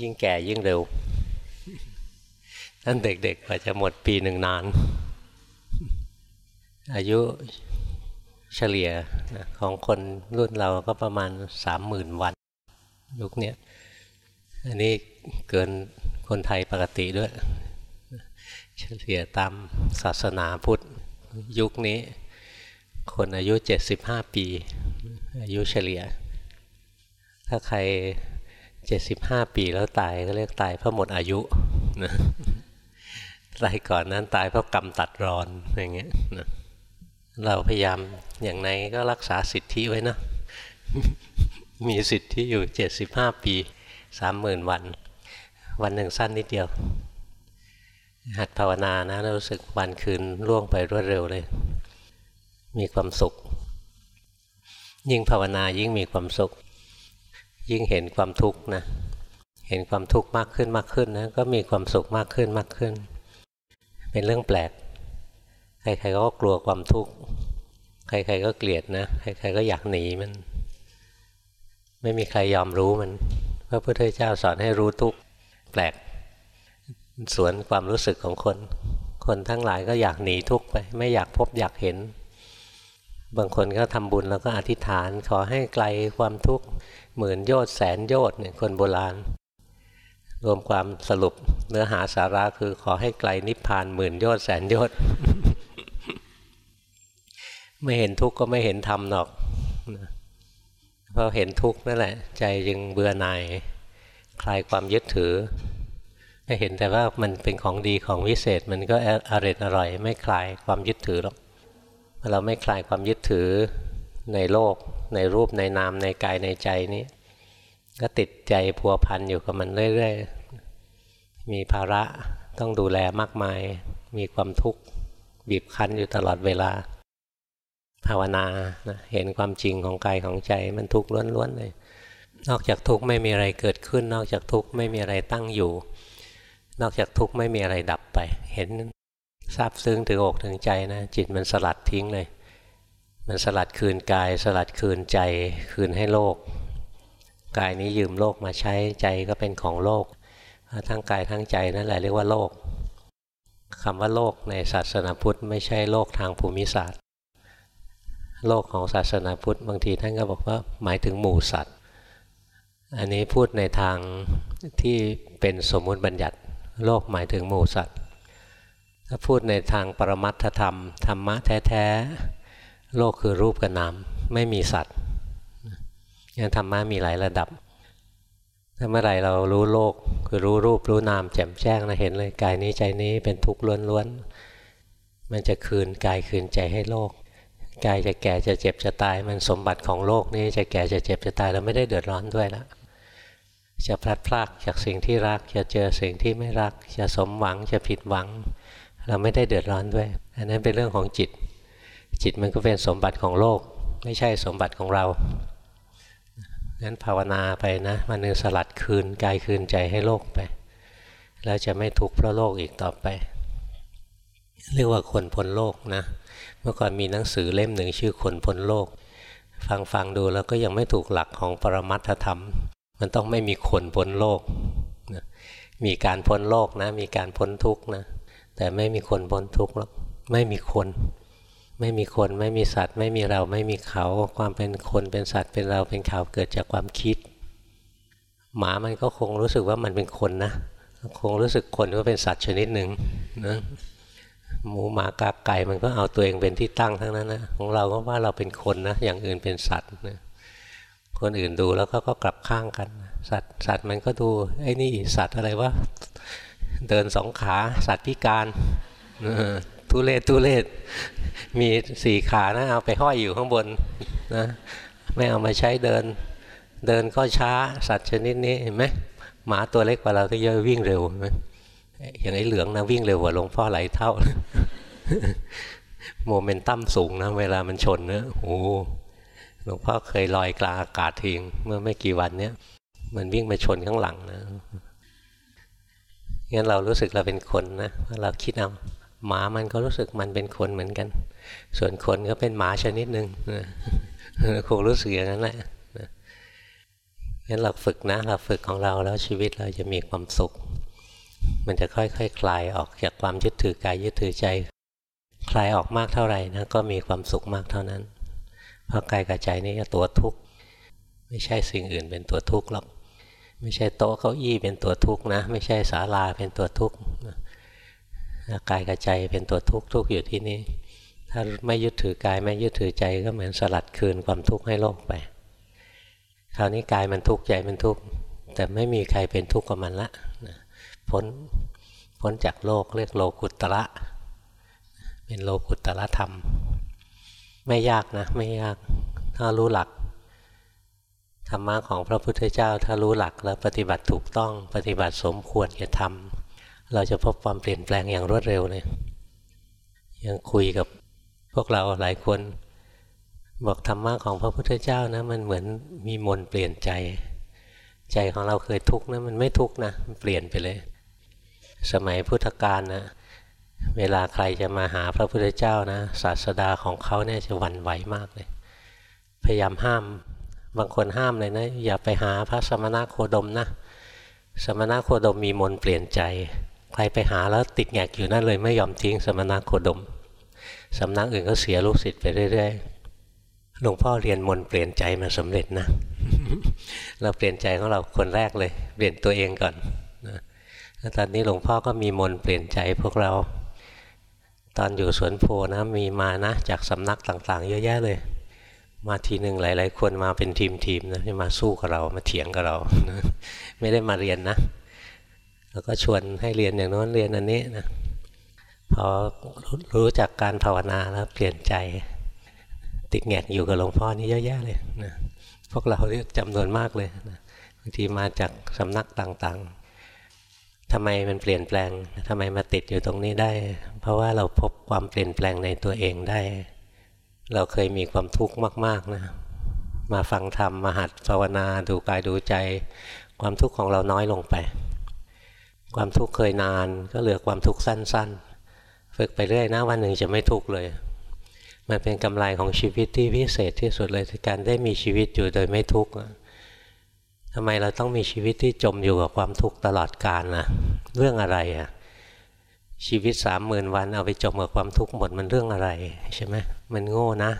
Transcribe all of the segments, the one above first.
ยิ่งแก่ยิ่งเร็วท่านเด็กๆกว่าจะหมดปีหนึ่งนาน อายุเฉลี่ยของคนรุ่นเราก็ประมาณสามหมื่นวันยุคนี้อันนี้เกินคนไทยปกติด้วย เฉลี่ยตามศาสนาพุทธยุคนี้ คนอายุ 75 ปี อายุเฉลี่ย ถ้าใคร 75ปีแล้วตายก็เรียกตายเพราะหมดอายุนะตายก่อนนั้นตายเพราะกรรมตัดรอนอย่างเงี้ยนะเราพยายามอย่างไรก็รักษาสิทธิไว้นะ มีสิทธิอยู่75ปี30,000วัน วันหนึ่งสั้นนิดเดียว หัดภาวนานะรู้สึกวันคืนล่วงไปรวดเร็วเลย มีความสุข ยิ่งภาวนายิ่งมีความสุข ยิ่งเห็นความทุกข์นะเห็นความทุกข์มากขึ้นมากขึ้นนะก็มีความสุขมากขึ้นมากขึ้น เป็นเรื่องแปลกใครๆก็กลัวความทุกข์ใครๆก็เกลียดนะใครๆก็อยากหนีมัน ไม่มีใครยอมรู้มันพระพุทธเจ้าสอนให้รู้ทุกข์แปลก สวนความรู้สึกของคน คนทั้งหลายก็อยากหนีทุกข์ไป ไม่อยากพบอยากเห็น บางคนก็ทำบุญแล้วก็อธิษฐาน ขอให้ไกลความทุกข์ หมื่นโยชน์แสนโยชน์เนี่ยคนโบราณ รวมความสรุปเนื้อหาสาระคือขอให้ไกลนิพพานหมื่นโยชน์แสนโยชน์ไม่เห็นทุกข์ก็ไม่เห็นธรรมหรอกเพราะเห็นทุกข์นั่นแหละ ใจจึงเบื่อหน่ายคลายความยึดถือเห็นแต่ว่ามันเป็นของดีของวิเศษ มันก็อร่อยอร่อย ไม่คลายความยึดถือหรอกเราไม่คลายความยึดถือ ในโลก ในรูปในนามในกายในใจนี้ก็ติดใจพัวพันอยู่กับมันเรื่อยๆ มีภาระต้องดูแลมากมาย มีความทุกข์บีบคั้นอยู่ตลอดเวลา ภาวนานะเห็นความจริงของกายของใจมันทุกข์ล้วนๆเลย นอกจากทุกข์ไม่มีอะไรเกิดขึ้น นอกจากทุกข์ไม่มีอะไรตั้งอยู่ นอกจากทุกข์ไม่มีอะไรดับไป เห็นทราบซึ้งถึงอกถึงใจนะจิตมันสลัดทิ้งเลย มันสลัดคืนกาย สลัดคืนใจคืนให้โลก กายนี้ยืมโลกมาใช้ใจก็เป็นของโลก ทั้งกายทั้งใจนั่นแหละเรียกว่าโลกคำว่าโลกในศาสนาพุทธไม่ใช่โลกทางภูมิศาสตร์ โลกของศาสนาพุทธบางทีท่านก็บอกว่าหมายถึงหมู่สัตว์ อันนี้พูดในทางที่เป็นสมมุติบัญญัติ โลกหมายถึงหมู่สัตว์ ถ้าพูดในทางปรมัตถธรรมธรรมะแท้ๆ โลกคือรูปกับนามไม่มีสัตว์ยังธรรมะมีหลายระดับ ถ้าเมื่อไรเรารู้โลกคือรู้รูปรู้นามแจ่มแจ้งนะเห็นเลยกายนี้ใจนี้เป็นทุกข์ล้วนๆ มันจะคืนกายคืนใจให้โลก กายจะแก่จะเจ็บจะตาย มันสมบัติของโลกนี้จะแก่จะเจ็บจะตายเราไม่ได้เดือดร้อนด้วยล้วจะพลัดพรากจากสิ่งที่รัก จะเจอสิ่งที่ไม่รัก จะสมหวังจะผิดหวัง เราไม่ได้เดือดร้อนด้วย อันนั้นเป็นเรื่องของจิต จิตมันก็เป็นสมบัติของโลก ไม่ใช่สมบัติของเรางั้นภาวนาไปนะมันนึงสลัดคืนกายคืนใจให้โลกไป แล้วจะไม่ทุกข์เพราะโลกอีกต่อไป เรียกว่าคนพ้นโลกนะ เมื่อก่อนมีหนังสือเล่มหนึ่งชื่อคนพ้นโลก ฟังฟังดูแล้วก็ยังไม่ถูกหลักของปรมัตถธรรม มันต้องไม่มีคนพ้นโลกนะมีการพ้นโลกนะ มีการพ้นทุกข์นะ แต่ไม่มีคนพ้นทุกข์หรอกไม่มีคน ไม่มีคนไม่มีสัตว์ ไม่มีเราไม่มีเขา ความเป็นคนเป็นสัตว์เป็นเราเป็นเขาเกิดจากความคิด หมามันก็คงรู้สึกว่ามันเป็นคนนะ คงรู้สึกคนว่าเป็นสัตว์ชนิดหนึ่งนะหมูหมากาไก่มันก็เอาตัวเองเป็นที่ตั้งทั้งนั้นนะของเราก็ว่าเราเป็นคนนะ อย่างอื่นเป็นสัตว์นะคนอื่นดูแล้วก็ก็กลับข้างกัน สัตว์สัตว์มันก็ดูไอ้นี่สัตว์อะไรวะเดินสองขาสัตว์พิการ ทุเลศทุเลศมีสี่ขานะเอาไปห้อยอยู่ข้างบนนะไม่เอามาใช้เดิน เดินก็ช้าสัตว์ชนิดนี้เห็นไหมหมาตัวเล็กกว่าเราก็เยอะวิ่งเร็วไหมอย่างไอ้เหลืองนะวิ่งเร็วกว่าหลวงพ่อหลายเท่า โมเมนตัมสูงนะเวลามันชนเนะโอ้หลวงพ่อเคยลอยกลางอากาศทิ้งเมื่อไม่กี่วันเนี้ยมันวิ่งมาชนข้างหลังนะงั้นเรารู้สึกเราเป็นคนนะเราคิดเอา หมามันก็รู้สึกมันเป็นคนเหมือนกัน ส่วนคนก็เป็นหมาชนิดหนึ่งคงรู้สึกอย่างนั้นแหละงั้นเราฝึกนะเราฝึกของเราแล้วชีวิตเราจะมีความสุข มันจะค่อยๆคคลายออกจากความยึดถือกายยึดถือใจ คลายออกมากเท่าไหร่นะก็มีความสุขมากเท่านั้น เพราะกายกับใจนี่ตัวทุกข์ไม่ใช่สิ่งอื่นเป็นตัวทุกข์หรอก ไม่ใช่โต๊ะเก้าอี้เป็นตัวทุกข์นะ ไม่ใช่ศาลาเป็นตัวทุกข์ กายกับใจเป็นตัวทุกข์ทุกข์อยู่ที่นี่ ถ้าไม่ยึดถือกายไม่ยึดถือใจก็เหมือนสลัดคืนความทุกข์ให้โลกไป คราวนี้กายมันทุกข์ใจมันทุกข์แต่ไม่มีใครเป็นทุกข์กับมันละพ้นพ้นจากโลกเรียกโลกุตระเป็นโลกุตระธรรม ไม่ยากนะไม่ยากถ้ารู้หลักธรรมะของพระพุทธเจ้าถ้ารู้หลักแล้วปฏิบัติถูกต้องปฏิบัติสมควรจะทำ เราจะพบความเปลี่ยนแปลงอย่างรวดเร็วเลย ยังคุยกับพวกเราหลายคน บอกธรรมะของพระพุทธเจ้านะ มันเหมือนมีมนเปลี่ยนใจ ใจของเราเคยทุกข์นะมันไม่ทุกข์นะมันเปลี่ยนไปเลย สมัยพุทธกาลนะเวลาใครจะมาหาพระพุทธเจ้านะศาสดาของเขาเนี่ยจะหวั่นไหวมากเลย พยายามห้ามบางคนห้ามเลยนะ อย่าไปหาพระสมณะโคดมนะ สมณะโคดมมีมนเปลี่ยนใจ ใครไปหาแล้วติดแงกอยู่นั่นเลยไม่ยอมทิ้งสมณะโคดม สำนักอื่นก็เสียลูกศิษย์ไปเรื่อยๆหลวงพ่อเรียนมนเปลี่ยนใจมาสำเร็จนะ เราเปลี่ยนใจของเราคนแรกเลย เปลี่ยนตัวเองก่อนนะตอนนี้หลวงพ่อก็มีมนเปลี่ยนใจพวกเรา ตอนอยู่สวนโพนะมีมานะ จากสำนักต่างๆ เยอะแยะเลย มาทีหนึ่งหลาย ๆ คนมาเป็นทีมๆนะที่มาสู้กับเรามาเถียงกับเรานะไม่ได้มาเรียนนะ แล้วก็ชวนให้เรียนอย่างน้นเรียนอันนี้นะพอรู้จักการภาวนาแล้วเปลี่ยนใจ ติดแงกอยู่กับหลวงพ่อนี่เยอะแยะเลยนะพวกเราเรียจำนวนมากเลยนะบางทีมาจากสำนักต่างๆทำไมมันเปลี่ยนแปลงทำไมมาติดอยู่ตรงนี้ได้ เพราะว่าเราพบความเปลี่ยนแปลงในตัวเองได้ เราเคยมีความทุกข์มากๆนะมาฟังธรรมมาหัดภาวนาดูกายดูใจ ความทุกข์ของเราน้อยลงไป ความทุกข์เคยนาน ก็เหลือความทุกข์สั้น ๆ ฝึกไปเรื่อยนะวันหนึ่งจะไม่ทุกข์เลย มันเป็นกำไรของชีวิตที่พิเศษที่สุดเลยการได้มีชีวิตอยู่โดยไม่ทุกข์ทำไมเราต้องมีชีวิตที่จมอยู่กับความทุกข์ตลอดกาลนะเรื่องอะไรอะชีวิตสามหมื่นวันเอาไปจมกับความทุกข์หมดมันเรื่องอะไรใช่ไหมมันโง่นะ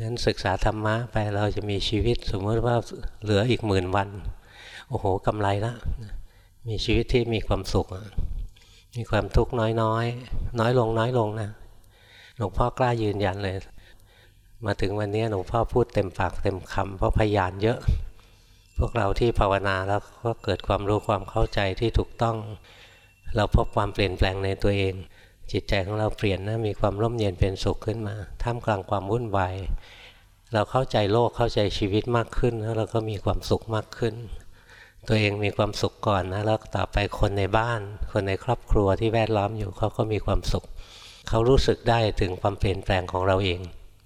งั้นศึกษาธรรมะไปเราจะมีชีวิตสมมติว่าเหลืออีกหมื่นวัน โอ้โหกำไรละ มีชีวิตที่มีความสุข มีความทุกข์น้อยน้อยน้อยลงน้อยลงนะหลวงพ่อกล้ายืนยันเลย มาถึงวันนี้หลวงพ่อพูดเต็มปากเต็มคำเพราะพยานเยอะ พวกเราที่ภาวนาแล้วก็เกิดความรู้ความเข้าใจที่ถูกต้อง เราพบความเปลี่ยนแปลงในตัวเอง จิตใจของเราเปลี่ยนนะมีความร่มเย็นเป็นสุขขึ้นมา ท่ามกลางความวุ่นวายเราเข้าใจโลกเข้าใจชีวิตมากขึ้นแล้วเราก็มีความสุขมากขึ้น ตัวเองมีความสุขก่อนนะแล้วต่อไปคนในบ้าน คนในครอบครัวที่แวดล้อมอยู่เขาก็มีความสุข เขารู้สึกได้ถึงความเปลี่ยนแปลงของเราเอง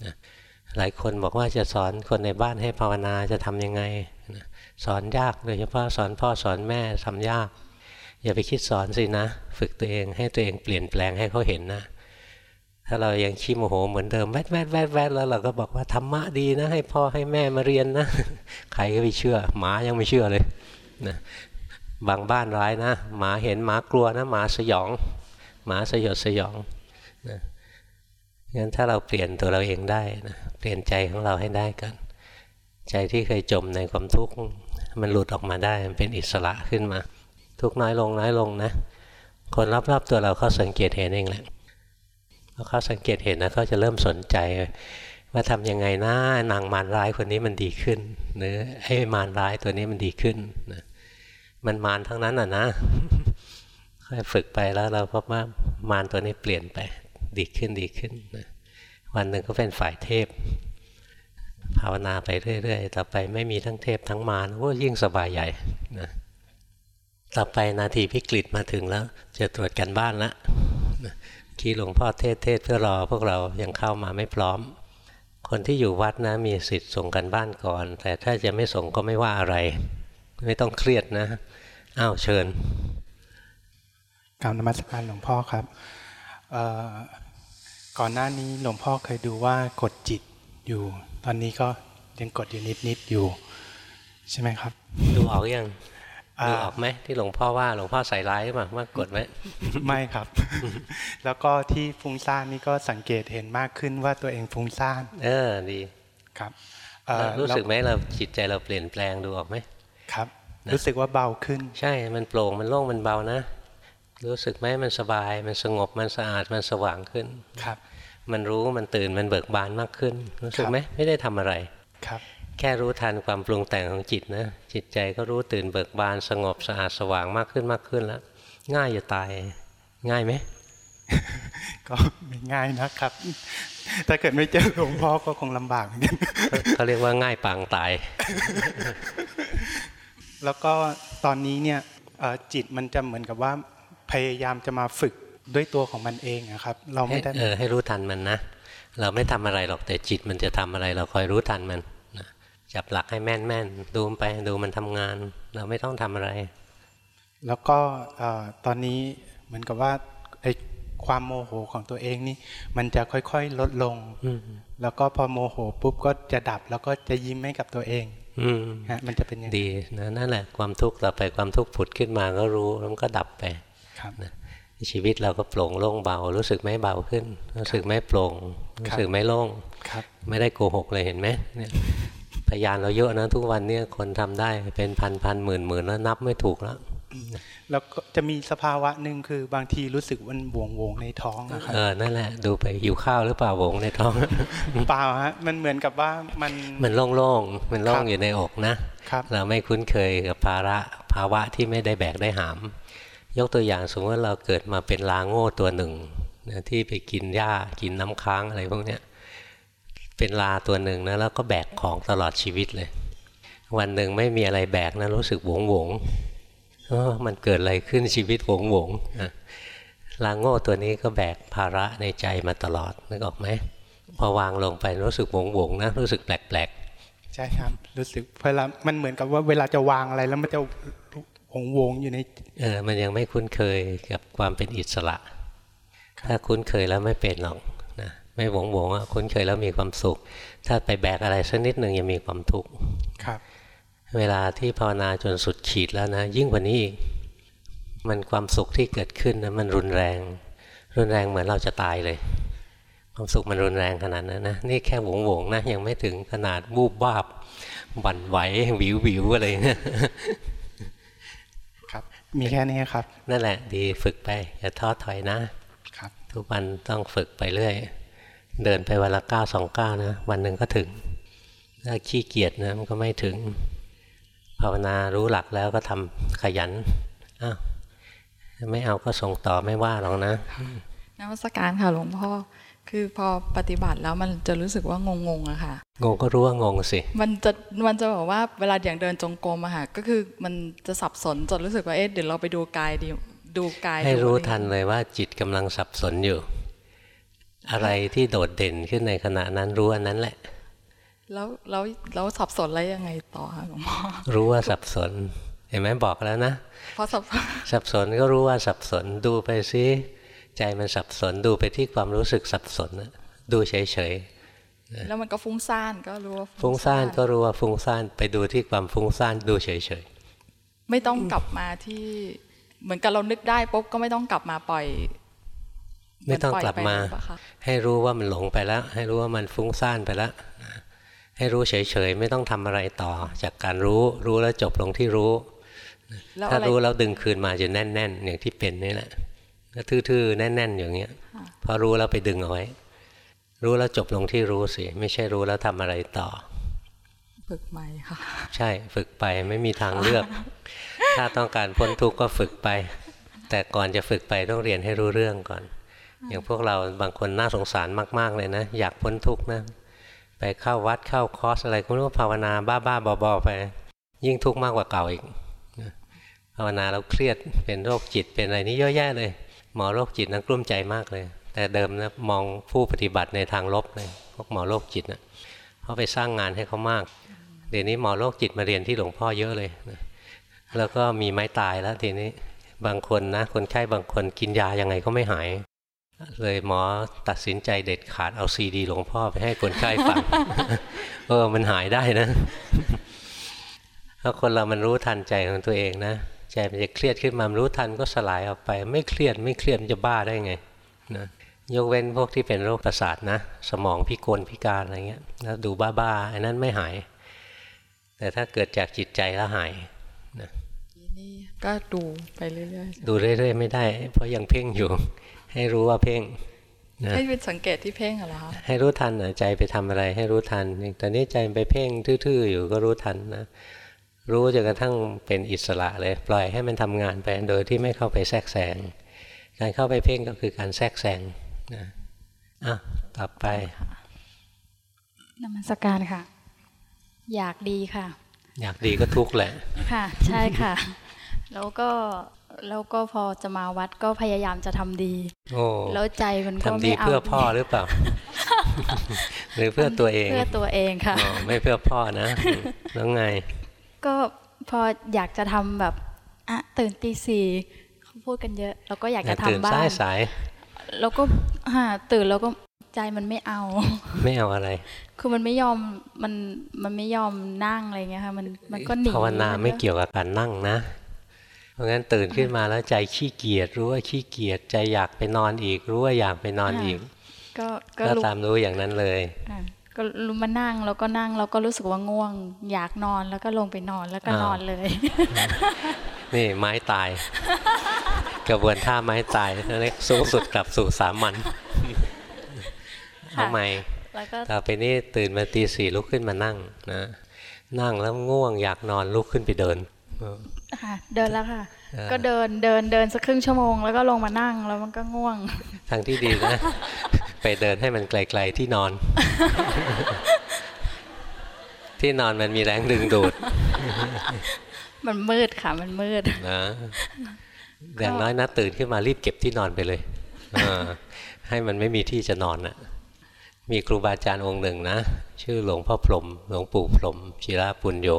นะหลายคนบอกว่าจะสอนคนในบ้านให้ภาวนาจะทำยังไงสอนยากโดยเฉพาะสอนพ่อสอนแม่ทำยาก อย่าไปคิดสอนสินะ ฝึกตัวเองให้ตัวเองเปลี่ยนแปลงให้เขาเห็นนะ ถ้าเรายังขี้โมโหเหมือนเดิมแวดแวดแวดแวดแล้วเราก็บอกว่าธรรมะดีนะ ให้พ่อให้แม่มาเรียนนะใครก็ไม่เชื่อ หมายังไม่เชื่อเลย นะบางบ้านร้ายนะ หมาเห็นหมากลัวนะหมาสยอง หมาสยดสยองนะงั้นถ้าเราเปลี่ยนตัวเราเองได้นะเปลี่ยนใจของเราให้ได้กัน ใจที่เคยจมในความทุกข์มันหลุดออกมาได้มันเป็นอิสระขึ้นมา ทุกน้อยลงน้อยลงนะ คนรอบๆตัวเราเขาสังเกตเห็นเองแหละพอเขาสังเกตเห็นนะเขาจะเริ่มสนใจว่าทำยังไงนะนางมารร้ายคนนี้มันดีขึ้นหรือให้มารร้ายตัวนี้มันดีขึ้นนะ มันมารทั้งนั้นอะนะค่อยฝึกไปแล้วเราพบว่ามารตัวนี้เปลี่ยนไปดีขึ้นดีขึ้นนะวันหนึ่งก็เป็นฝ่ายเทพ ภาวนาไปเรื่อยๆ ต่อไปไม่มีทั้งเทพทั้งมารโอ้ยิ่งสบายใหญ่นะต่อไปนาทีพิกฤตมาถึงแล้ว จะตรวจกันบ้านละคีหลวงพ่อเทศเทศเพื่อรอพวกเรายังเข้ามาไม่พร้อม คนที่อยู่วัดนะมีสิทธิ์ส่งกันบ้านก่อน แต่ถ้าจะไม่ส่งก็ไม่ว่าอะไร ไม่ต้องเครียดนะ อ้าวเชิญกรรมนมัสการหลวงพ่อครับก่อนหน้านี้หลวงพ่อเคยดูว่ากดจิตอยู่ ตอนนี้ก็ยังกดอยู่นิดๆอยู่ ใช่ไหมครับ ดูออกยังอ่าดูออกไหมที่หลวงพ่อว่าหลวงพ่อใส่ร้ายหรือเปล่าว่ากดไว้ไม่ครับ แล้วก็ที่ฟุ้งซ่านนี่ก็สังเกตเห็นมากขึ้นว่าตัวเองฟุ้งซ่าน เออดีครับเอ่อรู้สึกแล้วไหมเราจิตใจเราเปลี่ยนแปลงดูออกไหม ครับนะรู้สึกว่าเบาขึ้น ใช่มันโปร่งมันโล่งมันเบานะ รู้สึกไหมมันสบาย มันสงบมันสะอาดมันสว่างขึ้นครับ มันรู้มันตื่นมันเบิกบานมากขึ้น รู้สึกครับไหมไม่ได้ทำอะไรครับ แค่รู้ทันความปรุงแต่งของจิตนะจิตใจก็รู้ตื่นเบิกบานสงบสะอาดสว่างมากขึ้นมากขึ้นแล้วง่ายจะตายง่ายไหมก็ไม่ง่ายนะครับ ถ้าเกิดไม่เจอหลวงพ่อก็คงลำบากเหมือนกันเขาเรียกว่าง่ายปางตาย แล้วก็ตอนนี้เนี่ยเอ่อจิตมันจะเหมือนกับว่าพยายามจะมาฝึกด้วยตัวของมันเองนะครับ เราให้ไม่ได้เออให้รู้ทันมันนะเราไม่ทำอะไรหรอกแต่จิตมันจะทำอะไรเราคอยรู้ทันมันนะจับหลักให้แม่นแม่นๆดูมันไปดูมันทำงาน เราไม่ต้องทำอะไร แล้วก็เอ่อตอนนี้เหมือนกับว่าไอ้ความโมโหของตัวเองนี่ มันจะค่อยๆลดลงอืมแล้วก็พอโมโหปุ๊บก็จะดับแล้วก็จะยิ้มให้กับตัวเองอืม ฮะมันจะเป็นอย่างนี้ดีนะนั่นแหละความทุกข์ต่อไปความทุกข์ผุดขึ้นมาก็รู้แล้วมันก็ดับไปครับนะชีวิตเราก็โปร่งโล่งเบา รู้สึกไหมเบาขึ้น รู้สึกไหมโปร่งรู้สึกไหมโล่งครับไม่ได้โกหกเลยเห็นไหมเนี่ยพยานเราเยอะนะทุกวันเนี่ยคนทำได้เป็นพันพันหมื่นหมื่นแล้วนับไม่ถูกแล้ว แล้วก็จะมีสภาวะหนึ่งคือบางทีรู้สึกมันบวงวงๆในท้องนะครับเออนั่นแหละ ดูไปหิวข้าวหรือเปล่าโหวงในท้องเปล่าฮะมันเหมือนกับว่ามันมันโล่งๆมันโล่ครังบอยู่ในอกนะครับเราไม่คุ้นเคยกับภาระภาวะที่ไม่ได้แบกได้หาม ยกตัวอย่างสมมติว่าเราเกิดมาเป็นลาโง่ตัวหนึ่งนะที่ไปกินหญ้ากินน้ำค้างอะไรพวกเนี้ยเป็นลาตัวหนึ่งนะแล้วก็แบกของตลอดชีวิตเลย วันหนึ่งไม่มีอะไรแบกนะรู้สึกหวงหวงๆ เออมันเกิดอะไรขึ้นชีวิตหวงหวงๆนะลาโง่ตัวนี้ก็แบกภาระในใจมาตลอดนึกออกไหมพอวางลงไปรู้สึกหวงหวงๆนะรู้สึกแปลกๆใช่ครับรู้สึกเวลามันเหมือนกับว่าเวลาจะวางอะไรแล้วมันจะหงวงๆอยู่ในเออมันยังไม่คุ้นเคยกับความเป็นอิสระ ถ้าคุ้นเคยแล้วไม่เป็นหรอกนะไม่หวงหวงๆอะคุ้นเคยแล้วมีความสุข ถ้าไปแบกอะไรสักนิดหนึ่งยังมีความทุกข์ครับ เวลาที่ภาวนาจนสุดขีดแล้วนะ ยิ่งกว่านี้อีกมันความสุขที่เกิดขึ้นนะมันรุนแรง รุนแรงเหมือนเราจะตายเลย ความสุขมันรุนแรงขนาดนั้นนะนี่แค่หวงหวงๆนะยังไม่ถึงขนาดบูบวาบหวั่นไหวหวิวหวิวๆอะไรเนี่ยครับ มีแค่นี้ครับ นั่นแหละ ดีฝึกไปอย่าท้อถอยนะครับ ทุกวันต้องฝึกไปเรื่อยเดินไปวันละก้าวสองก้าวนะ วันหนึ่งก็ถึงถ้าขี้เกียจนะมันก็ไม่ถึง ภาวนารู้หลักแล้วก็ทำขยันอ้าวไม่เอาก็ส่งต่อไม่ว่าหรอกนะนมัสการค่ะหลวงพ่อคือพอปฏิบัติแล้วมันจะรู้สึกว่างงๆอะค่ะ งงก็รู้ว่างงสิ มันจะมันจะบอกว่าเวลาอย่างเดินจงกรมอะค่ะ ก็คือมันจะสับสนจนรู้สึกว่าเอ๊ะเดี๋ยวเราไปดูกายดีดูกายให้ดูรู้อะไทันเลยว่าจิตกำลังสับสนอยู่ อะไรที่โดดเด่นขึ้นในขณะนั้นรู้อันนั้นแหละ แล้วแล้วแล้วสับสนแล้วยังไงต่อคะหลวงพ่อรู้ว่าสับสน เห็นไหมบอกแล้วนะพอสับสนสับสนก็รู้ว่าสับสนดูไปซิใจมันสับสนดูไปที่ความรู้สึกสับสนน่ะดูเฉยแล้วมันก็ฟุ้งซ่านก็รู้ว่าๆฟุ้งซ่านก็รู้ว่าฟุ้งซ่านไปดูที่ความฟุ้งซ่านดูเฉยไม่ต้องกลับมาที่เหมือนกับเรานึกได้ปุ๊บก็ไม่ต้องกลับมาปล่อยๆไม่ต้องกลับมาเหอนปล่อยไปเลยปะคะให้รู้ว่ามันหลงไปแล้ว ให้รู้ว่ามันฟุ้งซ่านไปแล้ว ให้รู้เฉยๆ ไม่ต้องทำอะไรต่อ จากการรู้รู้แล้วจบลงที่รู้แล้วถ้าอะไรรู้แล้วดึงคืนมาจะแน่น ๆ อย่างที่เป็นนี่แหละก็ทื่อๆแน่น ๆ อย่างเงี้ย พอรู้แล้วไปดึงเอาไว้ รู้แล้วจบลงที่รู้สิไม่ใช่รู้แล้วทำอะไรต่อ ฝึกใหม่ค่ะใช่ฝึกไปไม่มีทางเลือก ถ้าต้องการพ้นทุกข์ก็ฝึกไป แต่ก่อนจะฝึกไปต้องเรียนให้รู้เรื่องก่อน อย่างพวกเราบางคนน่าสงสารมาก ๆเลยนะ อยากพ้นทุกข์นะ ไปเข้าวัดเข้าคอร์สอะไรก็รู้ภาวนาบ้าๆบอๆไป ยิ่งทุกข์มากกว่าเก่าอีกภาวนาแล้วเครียดเป็นโรคจิตเป็นอะไรนี่เยอะแยะเลย หมอโรคจิตนะกลุ้มใจมากเลย แต่เดิมนะมองผู้ปฏิบัติในทางลบเลยพวกหมอโรคจิตนะเขาไปสร้างงานให้เขามาก เดี๋ยวนี้หมอโรคจิตมาเรียนที่หลวงพ่อเยอะเลยนะแล้วก็มีไม้ตายแล้วทีนี้บางคนนะคนไข้บางคนกินยายังไงก็ไม่หาย เลยหมอตัดสินใจเด็ดขาดเอาซีดีหลวงพ่อไปให้คนไข้ฟังเออมันหายได้นะเพราะคนเรามันรู้ทันใจของตัวเองนะใจมันจะเครียดขึ้นมามันรู้ทันก็สลายออกไป ไม่เครียดไม่เครียดมันจะบ้าได้ไงนะยกเว้นพวกที่เป็นโรคประสาทนะ สมองพิกลพิการอะไรเงี้ยแล้วดูบ้าๆอันนั้นไม่หาย แต่ถ้าเกิดจากจิตใจแล้วหายนะนี่ก็ดูไปเรื่อยดูเรื่อยๆไม่ได้ เพราะยังเพ่งอยู่ ให้รู้ว่าเพ่งๆนะให้เป็นสังเกตที่เพ่งเหรอคะให้รู้ทันนะใจไปทำอะไร ให้รู้ทันอย่างตอนนี้ใจไปเพ่งทื่อๆอยู่ก็รู้ทันนะรู้จนกระทั่งเป็นอิสระเลย ปล่อยให้มันทำงานไปโดยที่ไม่เข้าไปแทรกแซงการเข้าไปเพ่งก็คือการแทรกแซงนะอะต่อไปนมัสการค่ะ อยากดีค่ะ อยากดีก็ทุกข์แหละ ค่ะ ใช่ค่ะ แล้วก็ แล้วก็พอจะมาวัดก็พยายามจะทำดีโอ้แล้วใจมันก็ทำดีไม่เอาเพื่อพ่อหรือเปล่า หรือเพื่อตัวเองเพื่อตัวเองค่ะอ๋อไม่เพื่อพ่อนะแล้วไง ก็พออยากจะทำแบบอะตื่นตีสี่เขาพูดกันเยอะ แล้วก็อยากอย่าจะทำตื่นบ้าสายงสายแล้วก็ฮะตื่นแล้วก็ใจมันไม่เอา ไม่เอาอะไร คือมันไม่ยอมมันมันไม่ยอมนั่งอะไรเงี้ยค่ะมันมันก็หนีภาวนาก็ไม่เกี่ยวกับการนั่งนะเพ ราะงั้นตื่นขึ้นมาแล้วใจขี้เกียจรู้ว่าขี้เกียจใจอยากไปนอนอีก รู้ว่าอยากไปนอนอีก ก็ก็ก็ลุกตามรู้อย่างนั้นเลยอะก็ลุมานั่งแล้วก็นั่งแล้วก็รู้สึกว่าง่วง อยากนอนแล้วก็ลงไปนอนแล้วก็อ้าวนอนเลย นี่ไม้ตาย กระบวนท่าไม้ตายนั่นเรียกสูงสุดกลับสู่สามัญเอาใหม่แล้วก็ต่อไปนี้ตื่นมาตีสี่ลุกขึ้นมานั่งนะนั่งแล้วง่วงอยากนอนลุกขึ้นไปเดินเออ ค่ะเดินแล้วค่ะเออก็เดินเดินเดินสักครึ่งชั่วโมงแล้วก็ลงมานั่งแล้วมันก็ง่วง ทางที่ดีนะ ไปเดินให้มันไกล ๆที่นอน ที่นอนมันมีแรงดึงดูด มันมืดค่ะมันมืดนะอย่างน้อยนะตื่นขึ้นมารีบเก็บที่นอนไปเลยเออให้มันไม่มีที่จะนอนน่ะ มีครูบาอาจารย์องค์หนึ่งนะ ชื่อหลวงพ่อพรหมหลวงปู่พรหมชิราปุญโย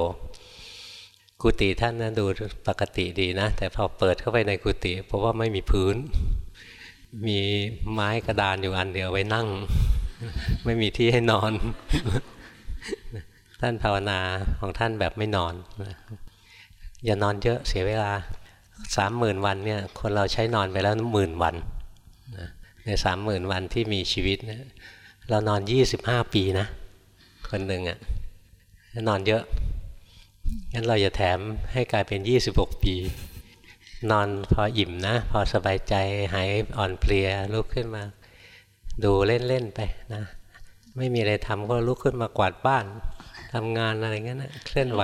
กุฏิท่านนะดูปกติดีนะ แต่พอเปิดเข้าไปในกุฏิเพราะว่าไม่มีพื้น มีไม้กระดานอยู่อันเดียวไว้นั่ง ไม่มีที่ให้นอน ท่านภาวนาของท่านแบบไม่นอน อย่านอนเยอะเสียเวลาสามหมื่นวันเนี่ยคนเราใช้นอนไปแล้วหมื่นวันในสามหมื่นวันที่มีชีวิตเนี่ยเรานอนยี่สิบห้าปีนะ คนหนึ่งอะ่ะนอนเยอะ งั้นเราอย่าแถมให้กลายเป็นยี่สิบหกปี นอนพออิ่มนะ พอสบายใจหายอ่อนเพลียลุกขึ้นมา ดูเล่น ๆ ไปนะ ไม่มีอะไรทำก็ลุกขึ้นมากวาดบ้านทำงานอะไรเงี้ยนะเคลื่อนไหว